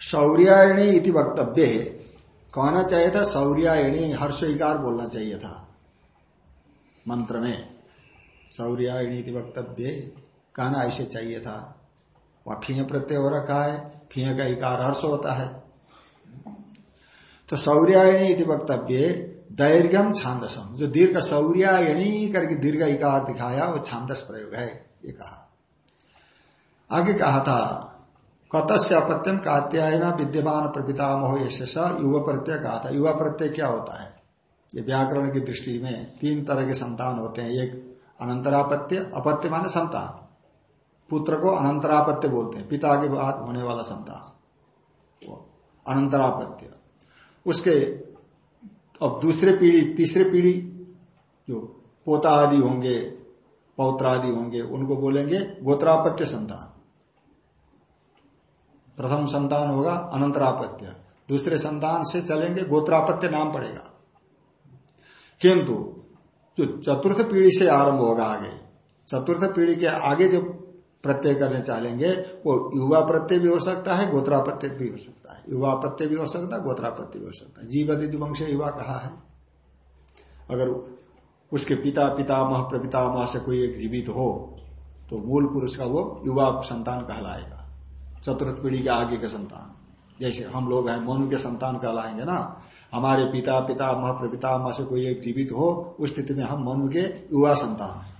शौर्यायणी इति वक्तव्य है। कहना चाहिए था, शौर्यायणी हर्षिकार बोलना चाहिए था। मंत्र में सौर्यायणी वक्तव्य, कहना ऐसे चाहिए था। वह फीह प्रत्यय हो रखा है, फीह का इकार हर्ष होता है। तो सौर्यायणी वक्तव्य दैर्घ्यम छांदसम। जो दीर्घ सौर्यायणी करके दीर्घ इकार दिखाया, वो छांदस प्रयोग है, ये कहा। आगे कहा था, कतस्य अपत्यम कात्यायना विद्यमान प्रपितामह यश युवा प्रत्यय कहा था। युवा प्रत्यय क्या होता है? ये व्याकरण की दृष्टि में तीन तरह के संतान होते हैं। एक अनंतरापत्य, अपत्य माने संतान। पुत्र को अनंतरापत्य बोलते हैं, पिता के बाद होने वाला संतान। अनंतरापत्य। उसके अब दूसरे पीढ़ी, तीसरे पीढ़ी जो पोता आदि होंगे, पौत्र आदि होंगे, उनको बोलेंगे गोत्रापत्य संतान। प्रथम संतान होगा अनंतरापत्य। दूसरे संतान से चलेंगे, गोत्रापत्य नाम पड़ेगा। किंतु जो चतुर्थ पीढ़ी से आरंभ होगा आगे, चतुर्थ पीढ़ी के आगे जो प्रत्यय करने चाहेंगे वो युवा प्रत्यय भी हो सकता है, गोत्रापत्य भी हो सकता है। युवा प्रत्यय भी हो सकता है, गोत्रापत्य भी हो सकता है। जीवति वंश युवा कहा है? अगर उसके पिता, पितामह, प्रपितामह से कोई एक जीवित हो तो मूल पुरुष का वो युवा संतान कहलाएगा। चतुर्थ पीढ़ी के आगे के संतान। जैसे हम लोग हैं, मनु के संतान कहलाएँगे ना। हमारे पिता पिता मह प्रपिता मह से कोई एक जीवित हो, उस स्थिति में हम मनु के युवा संतान है।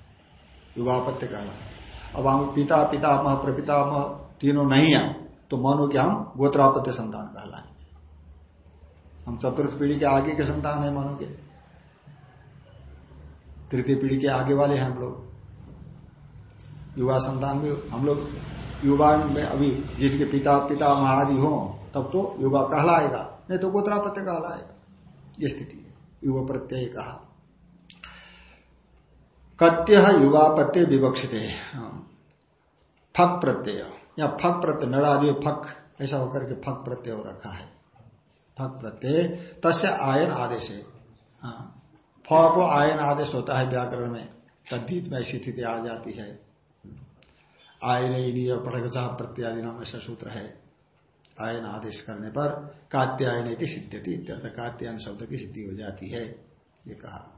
युवापत्य कहला अब हम पिता पिता मह प्रपिता मह तीनों नहीं है तो मनु के हम गोत्रापत्य संतान कहलाएँगे। हम चतुर्थ पीढ़ी के आगे के संतान है मनु के। तृतीय पीढ़ी के आगे वाले हैं हम लोग। युवा संतान में हम लोग युवा में अभी जिनके पिता पिता महादि हो, तब तो युवा कहलाएगा, नहीं तो गोत्रापत्य कहलाएगा। ये स्थिति है। युवा प्रत्यय कहा। कत्य युवापत्य विवक्षित। है। फक प्रत्यय। या फक प्रत्यय नड़ादि फक, ऐसा होकर के फक प्रत्यय हो रखा है। फक प्रत्यय, तस्य आयन आदेश है। हाँ। फ को आयन आदेश होता है व्याकरण में। तद्दीत में ऐसी स्थिति आ जाती है। आयन पढ़ प्रत्यादि नाम ऐसा सूत्र है। आयन आदेश करने पर कात्यायन सिद्धति इत्यर्थ। कात्यायन शब्द की सिद्धि हो जाती है। ये कहा।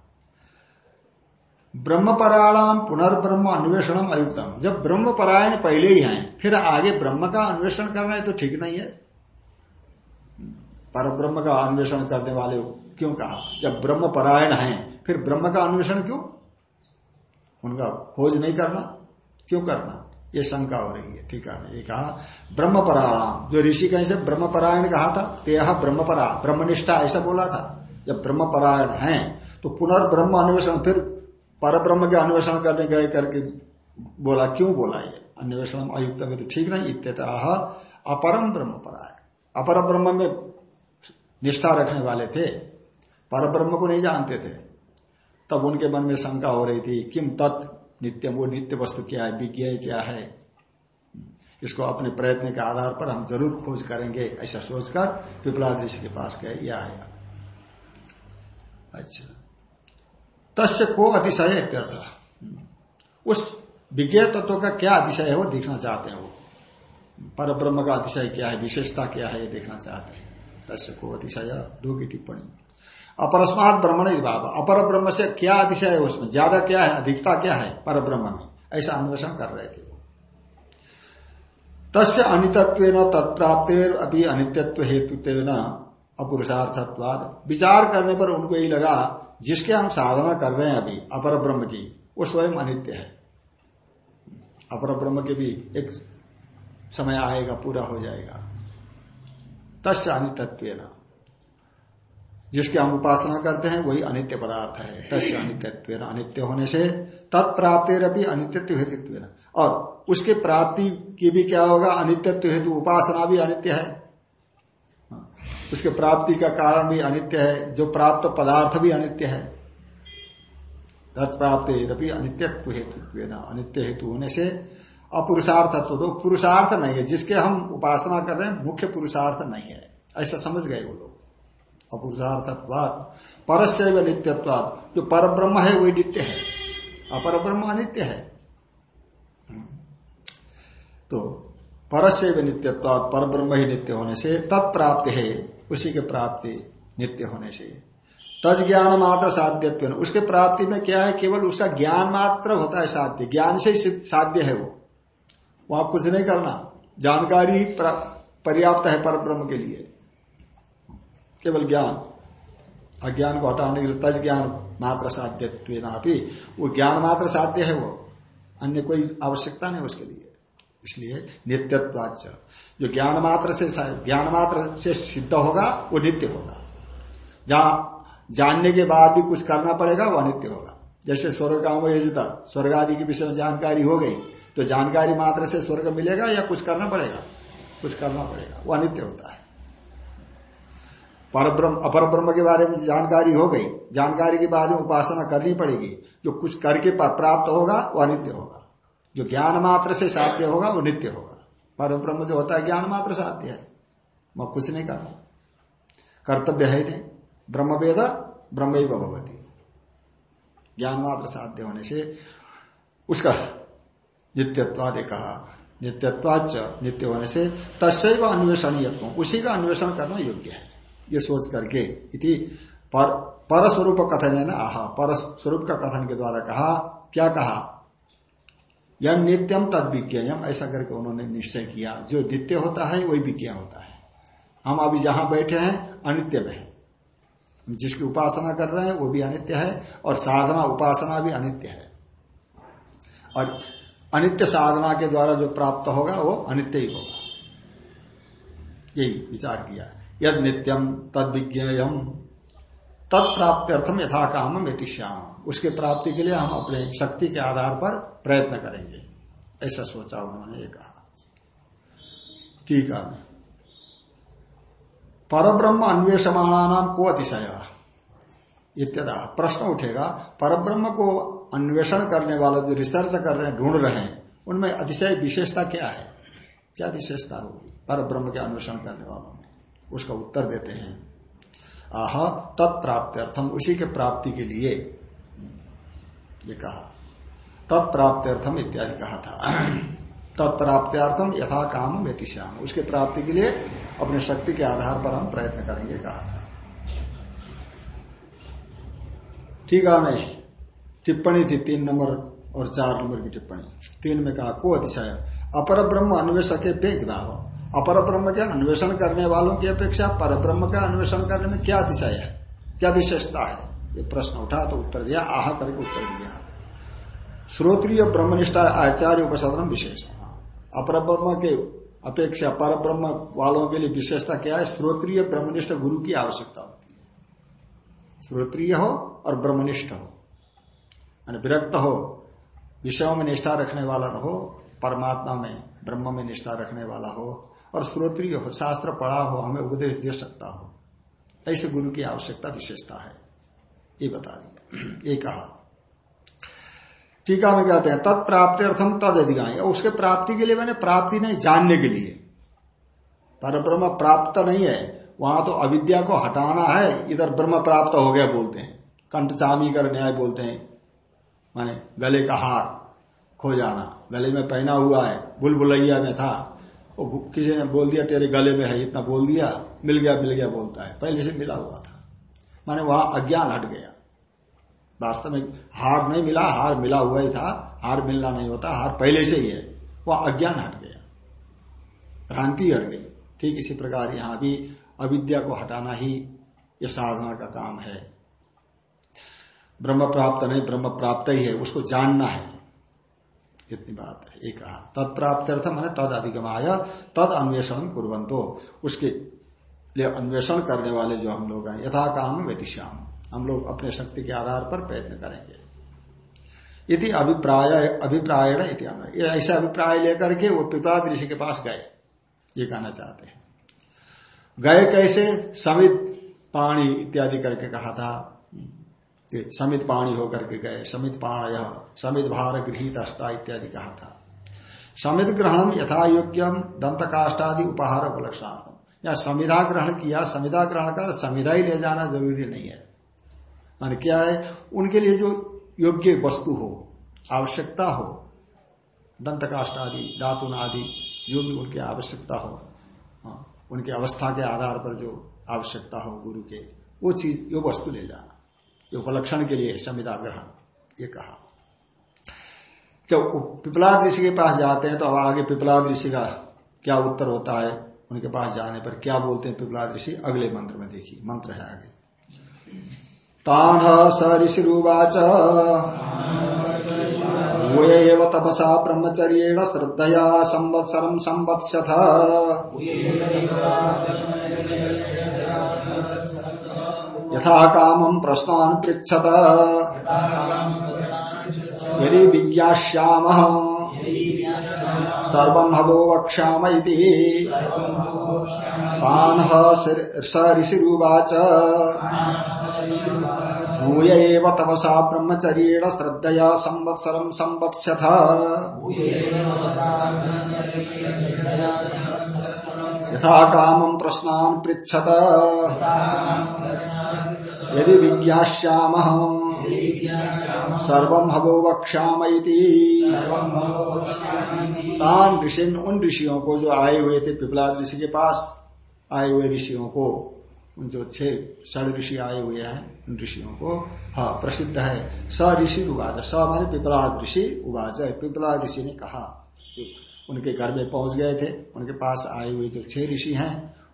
ब्रह्म पराणाम पुनर्ब्रह्म अन्वेषण अयुक्तम। जब ब्रह्म परायण पहले ही हैं, फिर आगे ब्रह्म का अन्वेषण करना है तो ठीक नहीं है। पर ब्रह्म का अन्वेषण करने वाले क्यों कहा? जब ब्रह्म परायण है, फिर ब्रह्म का अन्वेषण क्यों? उनका खोज नहीं करना। क्यों करना? ये शंका हो रही है, ठीक है? ये कहा ब्रह्म पराणाम जो ऋषि कहीं से ब्रह्म परायण कहा था तेहा ब्रह्म परा ब्रह्मनिष्ठा ऐसा बोला था। जब ब्रह्म परायण है तो पुनर्ब्रह्म अन्वेषण, फिर पर ब्रह्म के अन्वेषण करने गए करके बोला, क्यों बोला ये? अन्वेषण अयुक्त में तो ठीक नहीं, इत्यतः अपरम ब्रह्म पर आए अपर ब्रह्म में निष्ठा रखने वाले थे पर ब्रह्म को नहीं जानते थे। तब उनके मन में शंका हो रही थी, किम तत्? नित्य वो नित्य वस्तु क्या है? विज्ञ क्या है? इसको अपने प्रयत्न के आधार पर हम ज़रूर खोज करेंगे, ऐसा सोचकर पिपला ऋषि के पास गए यह आया अच्छा। तस्य को अतिशय इत्यर्थ। उस विज्ञ तत्व का क्या अतिशय है वो देखना चाहते हैं? वो पर ब्रह्म का अतिशय क्या है? विशेषता क्या है? ये देखना चाहते हैं। तस्य को अतिशय, दो की टिप्पणी। अपरस्मात ब्रह्मण भाव अपर ब्रह्म से क्या अतिशय है उसमें? ज़्यादा क्या है? अधिकता क्या है? पर ब्रह्म में। ऐसा अन्वेषण कर रहे थे वो। तस्य अनितत्व तत्प्राप्तेर अभी अनित्यत्व हेतु अपुरुषार्थत्वाद विचार करने पर उनको यही लगा जिसके हम साधना कर रहे हैं अभी अपर ब्रह्म की वो स्वयं अनित्य है। अपर ब्रह्म के भी एक समय आएगा पूरा हो जाएगा। तस्य अनितत्व जिसकी हम उपासना करते हैं वही अनित्य पदार्थ है। तस्य अनित्व अनित्य होने से तत्प्राप्ति अनित्यत्व हेतुत्व और उसके प्राप्ति की भी क्या होगा? अनित्यत्व हेतु उपासना भी अनित्य हाँ, उसके प्राप्ति का कारण भी अनित्य है, जो प्राप्त पदार्थ भी अनित्य है। तत्प्राप्ति अनित्यत्व हेतु अनित्य हेतु होने से अपुरुषार्थ तो पुरुषार्थ नहीं है, जिसके हम उपासना कर रहे हैं, मुख्य पुरुषार्थ नहीं है। ऐसा समझ गए वो लोग। अपुरुषार्थत्वाद परस्य व नित्यत्वाद जो पर ब्रह्म है, वही नित्य है। अपर ब्रह्म अनित्य है। तो परस्य व नित्यत्वाद पर ब्रह्म ही नित्य होने से तत्प्राप्त है। उसी के प्राप्ति नित्य होने से तज ज्ञान मात्र साध्य उसके प्राप्ति में क्या है? केवल उसका ज्ञान मात्र होता है साध्य। ज्ञान से ही साध्य है वो। वहाँ कुछ नहीं करना। जानकारी ही पर्याप्त है पर ब्रह्म के लिए। केवल ज्ञान। अज्ञान को हटाने के लिए तज ज्ञान मात्र साध्य वो ज्ञान मात्र साध्य है वो। अन्य कोई आवश्यकता नहीं उसके लिए। इसलिए नित्यत्वाच जो ज्ञान मात्र से ज्ञान मात्र से सिद्ध होगा, वो नित्य होगा। जहाँ जानने के बाद भी कुछ करना पड़ेगा वह नित्य होगा। जैसे स्वर्ग काम योजिता, स्वर्ग आदि के विषय में जानकारी हो गई तो जानकारी मात्र से स्वर्ग मिलेगा या कुछ करना पड़ेगा? कुछ करना पड़ेगा। वह अनित्य होता है। पर ब्रह्म अपर ब्रह्म के बारे में जानकारी हो गई, जानकारी के बाद में उपासना करनी पड़ेगी। जो कुछ करके प्राप्त होगा वह अनित्य होगा। जो ज्ञान मात्र से साध्य होगा, वो नित्य होगा। पर ब्रह्म जो होता है, ज्ञान मात्र साध्य है। मैं कुछ नहीं करना। कर्तव्य है नहीं। ब्रह्म वेद ब्रह्म भगवती ज्ञान मात्र साध्य होने से उसका नित्यत्वाद कहा। नित्यत्वाच नित्य होने से तस्व अन्वेषणीय उसी का अन्वेषण करना योग्य है। ये सोच करके इति पर पर स्वरूप कथन है ना आहा। पर स्वरूप का कथन के द्वारा कहा, क्या कहा? यम नित्यम तद विज्ञम ऐसा करके उन्होंने निश्चय किया। जो नित्य होता है, वही विज्ञ होता है। हम अभी जहाँ बैठे हैं, अनित्य में है। जिसकी उपासना कर रहे हैं, वो भी अनित्य है, और साधना उपासना भी अनित्य है। और अनित्य साधना के द्वारा जो प्राप्त होगा, वो अनित्य ही होगा। यही विचार किया। यद नित्यम तद विज्ञेयम। तत्प्राप्त्यर्थम यथा काम मेतिश्याम उसके प्राप्ति के लिए हम अपने शक्ति के आधार पर प्रयत्न करेंगे। ऐसा सोचा उन्होंने, ये कहा। ठीक है। परब्रह्म अन्वेषमाणा नाम को अतिशय। इत्यदा प्रश्न उठेगा, परब्रह्म को अन्वेषण करने वाला जो रिसर्च कर रहे हैं, ढूंढ रहे हैं, उनमें अतिशय विशेषता क्या है? क्या विशेषता होगी? पर ब्रह्म के अन्वेषण करने वालों में। उसका उत्तर देते हैं। आह तत्प्राप्त्यर्थम उसी के प्राप्ति के लिए। ये कहा। तत्प्राप्त्यर्थम इत्यादि कहा था। तत्प्राप्त्यार्थम यथा काम व्यतिश्याम उसके प्राप्ति के लिए अपने शक्ति के आधार पर हम प्रयत्न करेंगे, कहा था। ठीक है मैं टिप्पणी थी तीन नंबर और चार नंबर की टिप्पणी। तीन में कहा, को अतिशय। अपर ब्रह्म अन्वेषक भाव अपर ब्रह्म के अन्वेषण करने वालों की अपेक्षा पर ब्रह्म का अन्वेषण करने में क्या दिशा है? क्या विशेषता है? ये प्रश्न उठा तो उत्तर दिया, आह करके उत्तर दिया। श्रोत्रिय ब्रह्मनिष्ठा आचार्य उपसाधन विशेष अपर ब्रह्म के अपेक्षा पर ब्रह्म वालों के लिए विशेषता क्या है? श्रोत्रिय ब्रह्मनिष्ठ गुरु की आवश्यकता होती है। श्रोत्रिय हो और ब्रह्मनिष्ठ हो। विरक्त हो, विषयों में निष्ठा रखने वाला हो, परमात्मा में, ब्रह्म में निष्ठा रखने वाला हो और श्रोत्रिय हो शास्त्र पढ़ा हो, हमें उपदेश दे सकता हो। ऐसे गुरु की आवश्यकता विशेषता है। ये बता दिया। ये कहा। टीका में कहते हैं? तत्प्राप्ति अर्थम तद अधिकाय उसके प्राप्ति के लिए मैंने प्राप्ति नहीं, जानने के लिए। पर ब्रह्म प्राप्त नहीं है। वहाँ तो अविद्या को हटाना है। इधर ब्रह्म प्राप्त हो गया बोलते हैं। कंठ चामी कर न्याय बोलते हैं। माने गले का हार, खो जाना। गले में पहना हुआ है। बुलबुलैया में था। वो किसी ने बोल दिया, तेरे गले में है, इतना बोल दिया। मिल गया मिल गया बोलता है। पहले से मिला हुआ था। माने वहाँ अज्ञान हट गया। वास्तव में हार नहीं मिला, हार मिला हुआ ही था। हार मिलना नहीं होता, हार पहले से ही है। वह अज्ञान हट गया। भ्रांति हट गई। ठीक इसी प्रकार यहाँ भी अविद्या को हटाना ही यह साधना का काम है। ब्रह्म प्राप्त नहीं, ब्रह्म प्राप्त ही है, उसको जानना है। इतनी बात है एक कहा तत्प्राप्त अर्थ मैंने तद अधिगमाया तद अन्वेषण कुरंतो उसके लिए अन्वेषण करने वाले जो हम लोग हैं यथा काम व्यतिश्याम हम लोग अपने शक्ति के आधार पर प्रयत्न करेंगे। यदि अभिप्राय, अभिप्रायण इति ऐसा अभिप्राय लेकर के वो पिपला ऋषि के पास गए। ये कहना चाहते हैं। गए कैसे? समित, पाणी इत्यादि करके कहा था। समित पाणी होकर के गए समित पाण यह समित भार गृहित हस्ता इत्यादि कहा था। समित ग्रहण यथा योग्यम दंत काष्टादि उपहार उपलक्षणार्थम। या संविधा ग्रहण किया संविधा ग्रहण का संविधा ही ले जाना ज़रूरी नहीं है। मान क्या है? उनके लिए जो योग्य वस्तु हो आवश्यकता हो दंत आदि दातुन आदि जो भी उनकी आवश्यकता हो हाँ, उनके अवस्था के आधार पर जो आवश्यकता हो गुरु के वो चीज़ वो वस्तु ले जाना। ये उपलक्षण के लिए संविदा ग्रहण ये कहा। जब पिपला ऋषि के पास जाते हैं तो अब आगे पिपला ऋषि का क्या उत्तर होता है? उनके पास जाने पर क्या बोलते हैं पिपला ऋषि? अगले मंत्र में देखिए, मंत्र है आगे। तान स ऋषिरुवाच एव तपसा ब्रह्मचर्येण श्रद्धया संवत्सरं संवत्स्यथ। यथा कामं प्रश्नान् पृच्छत। यदि विज्ञास्यामः, सर्वं हवो वक्ष्याम इति। तान् स ऋषिरुवाच भूय तपसा ब्रह्मचर्येण श्रद्धया संवत्सरं संवत्स्यथ। यथा कामं प्रश्नान् पृच्छत। यदि विज्ञास्यामः, सर्वं हवो वक्ष्याम तान ऋषि उन ऋषियों को जो आए हुए थे, पिपलाद ऋषि के पास आए हुए ऋषियों को, उन जो छह षड ऋषि आए हुए हैं, उन ऋषियों को हाँ प्रसिद्ध है। स ऋषि उवाच, स माने पिपलाद ऋषि उवाच पिपला ऋषि ने कहा। उनके घर में पहुँच गए थे उनके पास आए हुए जो छह ऋषि हैं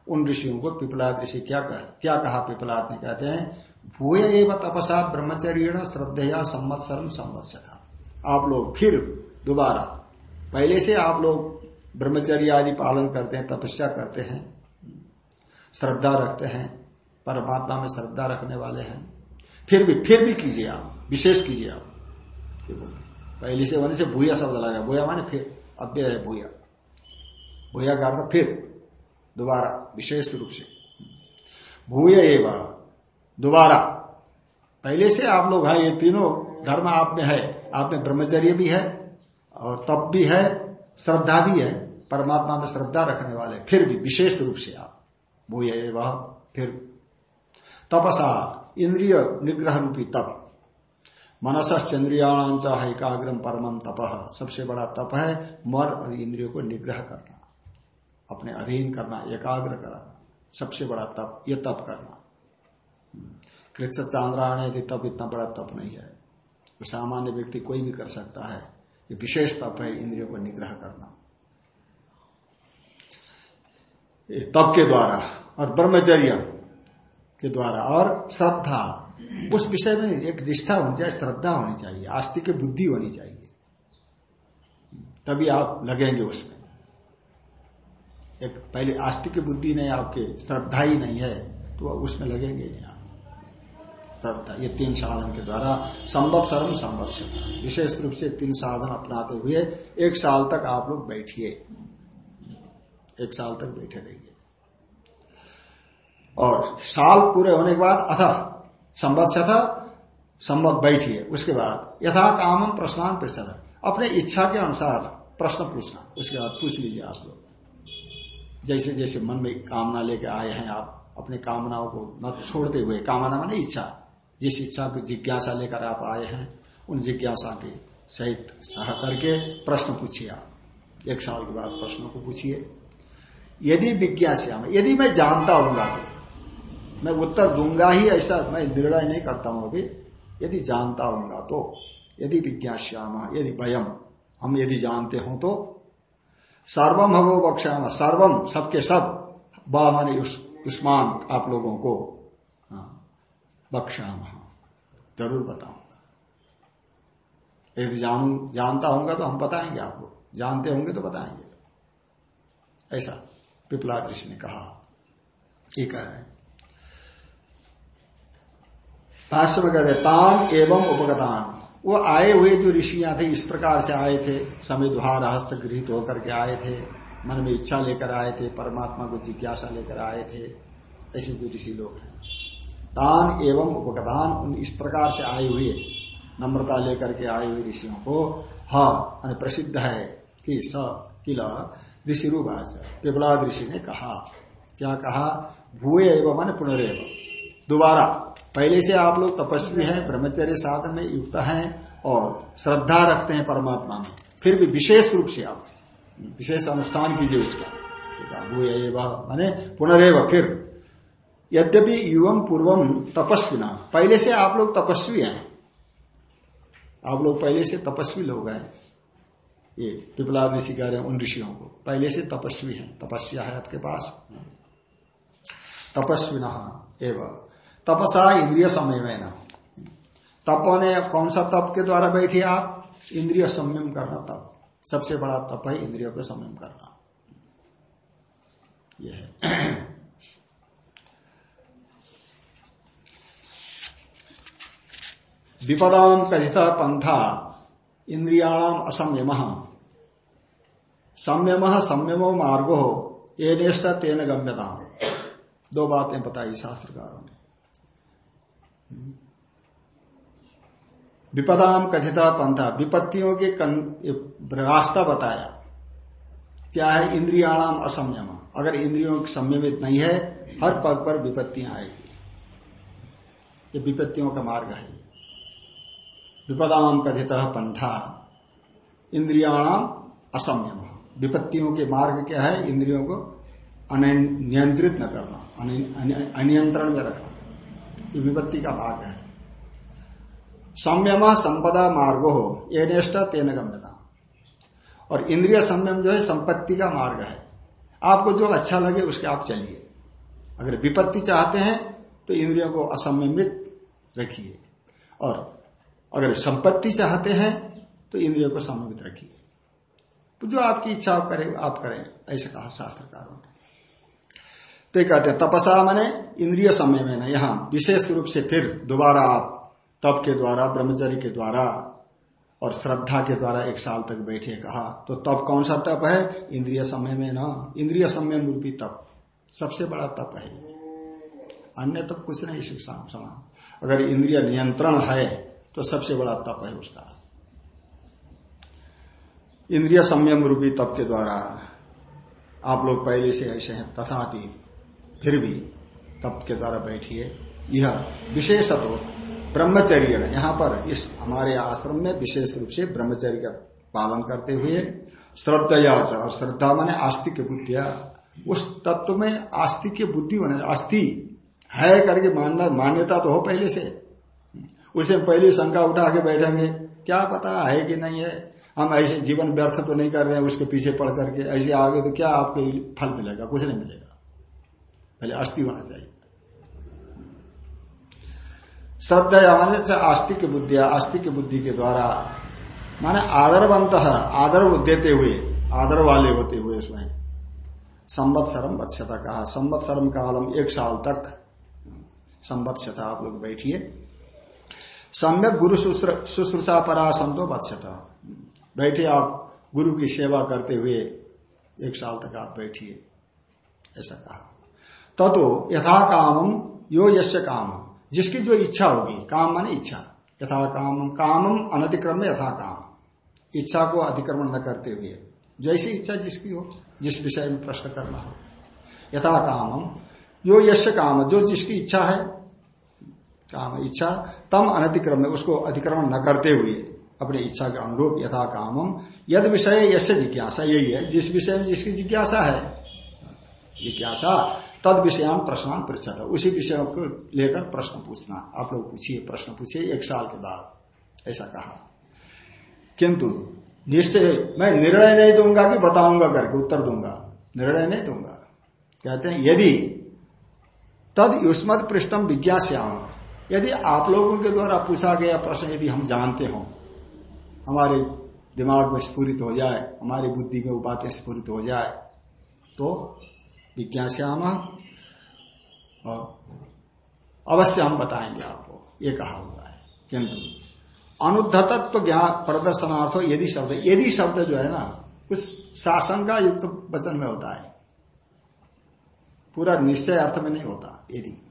उन ऋषियों को पिपलाद ऋषि क्या कह, क्या कहा पिपलाद ने? कहते हैं भूय एवं तपसा ब्रह्मचर्य श्रद्धया संवत्सरम संवत्सर। आप लोग फिर दोबारा पहले से आप लोग ब्रह्मचर्य आदि पालन करते हैं तपस्या करते हैं श्रद्धा रखते हैं परमात्मा में श्रद्धा रखने वाले हैं। फिर भी फिर भी कीजिए आप विशेष कीजिए आप। पहले से होने से भूया शब्द लगा भूया माने फिर। अव्यय भूया। भूया का अर्थ फिर, दोबारा, विशेष रूप से। भूय एवं दोबारा। पहले से आप लोग हैं, ये तीनों धर्म आप में है। आप में ब्रह्मचर्य भी है, और तप भी है, श्रद्धा भी है। परमात्मा में श्रद्धा रखने वाले, फिर भी, विशेष रूप से आप। भूय वह फिर। तपसा, इंद्रिय निग्रह रूपी तप। मनस चंद्रियाणाम एकाग्रम परमम तप। सबसे बड़ा तप है मन और इंद्रियों को निग्रह करना। अपने अधीन करना, एकाग्र करना। सबसे बड़ा तप, ये तप करना। कृष्ण चांद्रायण यदि तप इतना बड़ा तप नहीं है। तो सामान्य व्यक्ति कोई भी कर सकता है। ये विशेष तप है, इंद्रियों को निग्रह करना। तप के द्वारा और ब्रह्मचर्य के द्वारा और श्रद्धा। उस विषय में एक निष्ठा होनी चाहिए, श्रद्धा होनी चाहिए आस्तिक बुद्धि होनी चाहिए। तभी आप लगेंगे उसमें। एक पहले आस्तिक बुद्धि नहीं, आपके श्रद्धा ही नहीं है तो उसमें लगेंगे नहीं आप। श्रद्धा, ये तीन साधन के द्वारा संभव सर्व संवत्सता विशेष रूप से तीन साधन अपनाते हुए एक साल तक आप लोग बैठिए। एक साल तक बैठे रहिए। और साल पूरे होने के बाद, अथा था संवत बैठिए उसके बाद यथा कामम प्रश्नान पृछद अपने इच्छा के अनुसार प्रश्न पूछना। उसके बाद पूछ लीजिए आप लोग। जैसे जैसे मन में कामना लेके आए हैं आप, अपने कामनाओं को न छोड़ते हुए, कामना माने इच्छा। जिस इच्छा की जिज्ञासा लेकर आप आए हैं, उन जिज्ञासा के सहित सह करके प्रश्न पूछिए आप। एक साल के बाद प्रश्नों को पूछिए। यदि विज्ञास्या यदि मैं जानता हूँगा तो मैं उत्तर दूँगा ही ऐसा मैं निर्णय नहीं करता हूँ अभी। यदि जानता हूँगा तो यदि विज्ञाश्याम यदि भयम हम यदि जानते हो तो। सर्वम भगव बक्षाम सर्वम सबके सब ब माने आप लोगों को हाँ, ज़रूर बताऊँगा। यदि जानू जानता हूँगा तो हम बताएँगे आपको। जानते होंगे तो बताएँगे। ऐसा पिपला ऋषि ने कहा। ये कह रहे हैं। भाष्य में कहते तान एवं उपगतान। वो आए हुए जो ऋषियाँ थे, इस प्रकार से आए थे। समिद्वार हस्त गृहित होकर के आए थे। मन में इच्छा लेकर आए थे, परमात्मा को जिज्ञासा लेकर आए थे। ऐसे जो ऋषि लोग हैं। तान एवं उपगतान, उन इस प्रकार से आए हुए, नम्रता लेकर के आए हुए ऋषियों को हाँ प्रसिद्ध है कि स, किला, ऋषि रूपाच। पिपलाद ऋषि ने कहा, क्या कहा? भूए एवं मन पुनरेव। दोबारा पहले से आप लोग तपस्वी हैं, ब्रह्मचर्य साधन में युक्त हैं और श्रद्धा रखते हैं परमात्मा में। फिर भी विशेष रूप से आप, विशेष अनुष्ठान कीजिए उसका। माने पुनरेव, फिर। यद्यपि युवम पूर्वम तपस्विना, पहले से आप लोग तपस्वी हैं। आप लोग पहले से तपस्वी लोग हैं। ये पिपला ऋषि कह रहे हैं उन ऋषियों को पहले से तपस्वी हैं। तपस्या है आपके पास। तपस्विना एवं। तपसा इंद्रिय समय में न तप ने कौन सा तप के द्वारा बैठे आप? इंद्रिय संयम करना तप। सबसे बड़ा तप है इंद्रियों को संयम करना। यह है। विपदाम कथित पंथा इंद्रियाणाम असंयम। संयम संयमो मार्गो ये नेष्टा तेन गम्यता दो बातें बताई शास्त्रकारों ने। विपदाम कथिता पंथा, विपत्तियों के रास्ता बताया, क्या है इंद्रियाणाम असंयम? अगर इंद्रियों की संयमित नहीं है, हर पग पर विपत्तियाँ आएगी ये विपत्तियों का मार्ग है। विपदाम कथित पंथा, इंद्रियाणाम असंयम। विपत्तियों के मार्ग क्या है? इंद्रियों को नियंत्रित न करना अनियंत्रण में रखना। ये विपत्ति का मार्ग है। संयमा संपदा मार्गो हो, ये नेष्टा तेन गम्यता। और इंद्रिय संयम जो है, संपत्ति का मार्ग है। आपको जो अच्छा लगे, उसके आप चलिए। अगर विपत्ति चाहते हैं तो इंद्रियों को असंयमित रखिए। और अगर संपत्ति चाहते हैं तो इंद्रियों को संयमित रखिए। तो जो आपकी इच्छा करें, आप करें, ऐसे कहा शास्त्रकारों ने। तो कहते हैं, तपसा मने इंद्रिय समय में ना यहाँ विशेष रूप से फिर दोबारा आप तप के द्वारा, ब्रह्मचर्य के द्वारा और श्रद्धा के द्वारा एक साल तक बैठे कहा। तो तप कौन सा तप है? इंद्रिय समय में ना इंद्रिय समय रूपी तप। सबसे बड़ा तप है। अन्य तप कुछ नहीं इसी समान। अगर इंद्रिय नियंत्रण है तो सबसे बड़ा तप है उसका। इंद्रिय संयम रूपी तप के द्वारा आप लोग पहले से ऐसे हैं, तथापि फिर भी तप के द्वारा बैठिए यह विशेष तो ब्रह्मचर्य यहाँ पर इस हमारे आश्रम में विशेष रूप से ब्रह्मचर्य का पालन करते हुए श्रद्धा और श्रद्धा माने आस्तिक बुद्धिया उस तत्व में आस्तिक बुद्धि होने अस्थि है करके मानना, मान्यता तो हो पहले से। उसे पहले शंका उठा के बैठेंगे, क्या पता है कि नहीं है? हम ऐसे जीवन व्यर्थ तो नहीं कर रहे हैं, उसके पीछे पढ़ करके, ऐसे आगे तो क्या आपको फल मिलेगा? कुछ नहीं मिलेगा। पहले अस्थि होना चाहिए श्रद्धा माने आस्तिक बुद्धि आस्तिक बुद्धि के द्वारा, माने आदरवंत, आदर देते हुए, आदर वाले होते हुए उसमें संवत्सरम वत्सता कहा संवत्सरम कालम एक साल तक संवत्सता आप लोग बैठिए। सम्यक गुरु शुश्रूषा परा संतो वत्सता बैठे आप गुरु की सेवा करते हुए एक साल तक आप बैठिए, ऐसा कहा। ततो यथा कामम यो यश काम। जिसकी जो इच्छा होगी, काम माने इच्छा। यथा काम कामम अनतिक्रम में यथा काम इच्छा को अतिक्रमण न करते हुए, जैसी इच्छा जिसकी हो, जिस विषय में प्रश्न करना हो। यथा कामम यो यश काम, जो जिसकी इच्छा है, काम, इच्छा, तम अनतिक्रम में उसको अतिक्रमण न करते हुए, अपने इच्छा के अनुरूप यथा कामम यद विषय यश जिज्ञासा, यही है। जिस विषय में जिसकी जिज्ञासा है जिज्ञासा। तद विषयान प्रश्न पृछता उसी विषय को लेकर प्रश्न पूछना। आप लोग पूछिए, प्रश्न पूछिए एक साल के बाद। ऐसा कहा। किंतु निश्चय, मैं निर्णय नहीं दूँगा कि बताऊँगा करके उत्तर दूँगा। निर्णय नहीं दूँगा। कहते हैं, यदि तद युष्मत पृष्ठम विज्ञास्याम। यदि आप लोगों के द्वारा पूछा गया प्रश्न यदि हम जानते हो, हमारे दिमाग में स्फूरित हो जाए, हमारी बुद्धि में वो बातें स्फूरित हो जाए तो विज्ञाश्याम अवश्य हम बताएँगे आपको, ये कहा हुआ है। किंतु अनुद्धतत्व ज्ञान, प्रदर्शनार्थ यदि शब्द यदि शब्द जो है ना, उस शासन का युक्त वचन में होता है। पूरा निश्चय अर्थ में नहीं होता, यदि।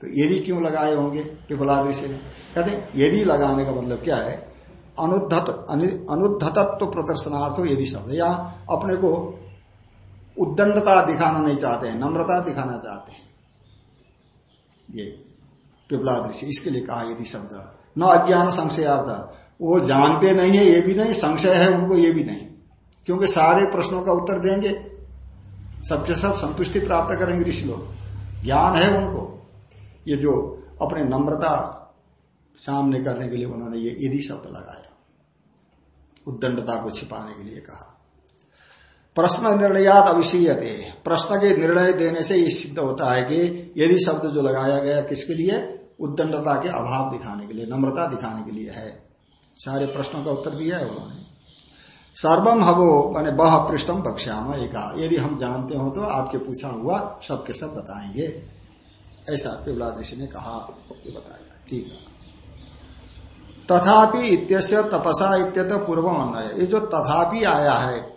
तो यदि क्यों लगाए होंगे पिपलाद ऋषि ने कहते यदि लगाने का मतलब क्या है? अनुद्धत अनुद्धतत्व प्रदर्शनार्थ यदि शब्द, या अपने को उद्दंडता दिखाना नहीं चाहते हैं, नम्रता दिखाना चाहते हैं। ये पिपला दृश्य इसके लिए कहा यदि शब्द, न अज्ञान संशयार्थ वो जानते नहीं है, ये भी नहीं, संशय है उनको, ये भी नहीं। क्योंकि सारे प्रश्नों का उत्तर देंगे। सबसे सब संतुष्टि प्राप्त करेंगे ऋषि लोग। ज्ञान है उनको। ये जो अपने नम्रता सामने करने के लिए उन्होंने ये यदि शब्द लगाया, उद्दंडता को छिपाने के लिए कहा। प्रश्न निर्णयात अविषीयते। प्रश्न के निर्णय देने से ये सिद्ध होता है कि यदि शब्द जो लगाया गया किसके लिए? उद्दंडता के अभाव दिखाने के लिए, नम्रता दिखाने के लिए है। सारे प्रश्नों का उत्तर दिया है उन्होंने। सर्वम हवो, मैंने बह पृष्ठम बक्ष्याम एक। यदि हम जानते हो तो आपके पूछा हुआ सबके सब बताएँगे। ऐसा पिवला ऋषि ने कहा, ये बताया। ठीक है। तथापि इत्यस्य तपसा इत्यत पूर्व अन्वय ये जो तथापि आया है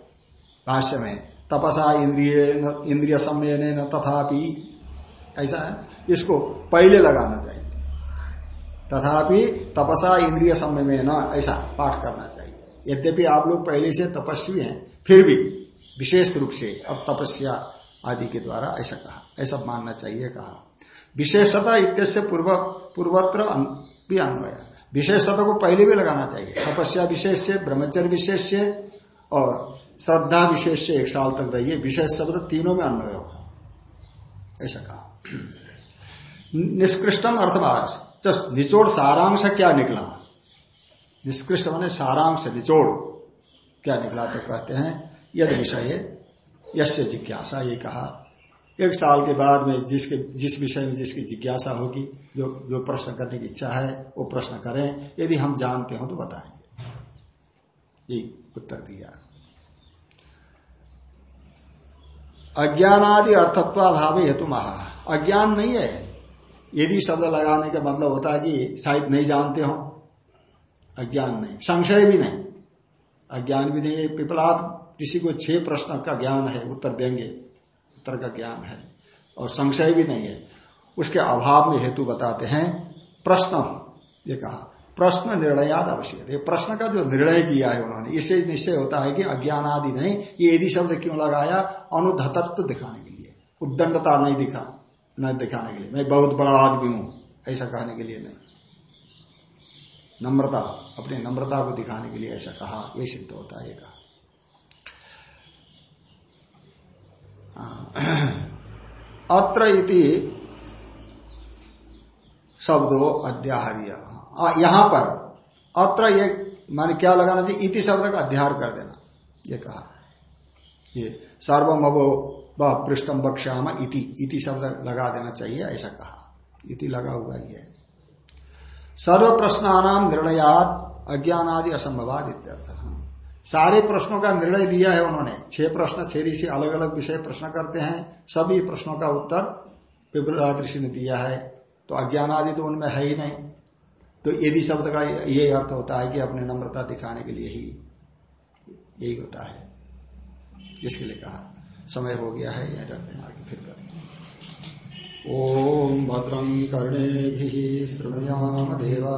भाष्य में तपसा इंद्रिय इंद्रिय सम्मेन न तथापि, ऐसा है? इसको पहले लगाना चाहिए। तथापि तपसा इंद्रिय समय में न ऐसा पाठ करना चाहिए। यद्यपि आप लोग पहले से तपस्वी हैं, फिर भी विशेष रूप से अब तपस्या आदि के द्वारा ऐसा कहा, ऐसा मानना चाहिए कहा। विशेषता इत्य पूर्व, पूर्वत्र भी अन्वय। विशेषता को पहले भी लगाना चाहिए। तपस्या विशेष से ब्रह्मचर्य विशेष से और श्रद्धा विशेष से एक साल तक रहिए, विशेष शब्द तीनों में अन्वय होगा। ऐसा कहा। निष्कृष्टम अर्थवास तो निचोड़ सारांश क्या निकला? निष्कृष्ट मैंने सारांश निचोड़ क्या निकला तो कहते हैं, यद विषय यश जिज्ञासा, ये कहा। एक साल के बाद में जिसके, जिस विषय में जिसकी जिज्ञासा होगी, जो जो प्रश्न करने की इच्छा है, वो प्रश्न करें। यदि हम जानते हो तो बताएँगे। ये उत्तर दिया। अज्ञानादि अर्थत्वाभाव हेतु महा अज्ञान नहीं है। यदि शब्द लगाने का मतलब होता है कि शायद नहीं जानते हो, अज्ञान नहीं। संशय भी नहीं। अज्ञान भी नहीं। है पिपलाद, किसी को छह प्रश्न का ज्ञान है, उत्तर देंगे। उत्तर का ज्ञान है। और संशय भी नहीं है। उसके अभाव में हेतु बताते हैं। प्रश्न, ये कहा। प्रश्न निर्णयाद है। प्रश्न का जो निर्णय किया है उन्होंने, इससे निश्चय होता है कि अज्ञान आदि नहीं, ये यदि शब्द क्यों लगाया? अनुधतत्व दिखाने के लिए। उद्दंडता नहीं दिखा न दिखाने के लिए। मैं बहुत बड़ा आदमी हूँ, ऐसा कहने के लिए नहीं। नम्रता, अपनी नम्रता को दिखाने के लिए ऐसा कहा यह सिद्ध होता है कहा। अत्र इति शब्दो अध्याहार्य। यहाँ पर। अत्र ये, माने क्या लगाना चाहिए इति शब्द का अध्यार कर देना। ये कहा। ये, सार्वमवो वह पृष्ठम बक्ष्याम इति। इति शब्द लगा देना चाहिए, ऐसा कहा। इति लगा हुआ ही है। सर्व प्रश्नानाम निर्णयात अज्ञान आदि असंभवाद इत्यर्थ। सारे प्रश्नों का निर्णय दिया है उन्होंने। छह प्रश्न छह ऋषि अलग अलग विषय प्रश्न करते हैं। सभी प्रश्नों का उत्तर पिपलाद ऋषि ने दिया है। तो अज्ञान आदि तो उनमें है ही नहीं। तो यदि शब्द का यही अर्थ होता है कि अपने नम्रता दिखाने के लिए ही यही होता है इसके लिए कहा, समय हो गया है, यह रखते हैं आगे फिर करें ओम भद्रं कर्णे श्रृणयाम देवा,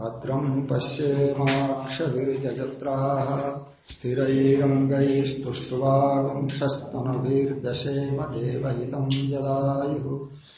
भद्रं पश्येमाक्षभिर्यजत्राः स्थिरैरङ्गैस्तुष्ट्वागुंशस्तनभिर्व्यसेम देवहितं यदायुः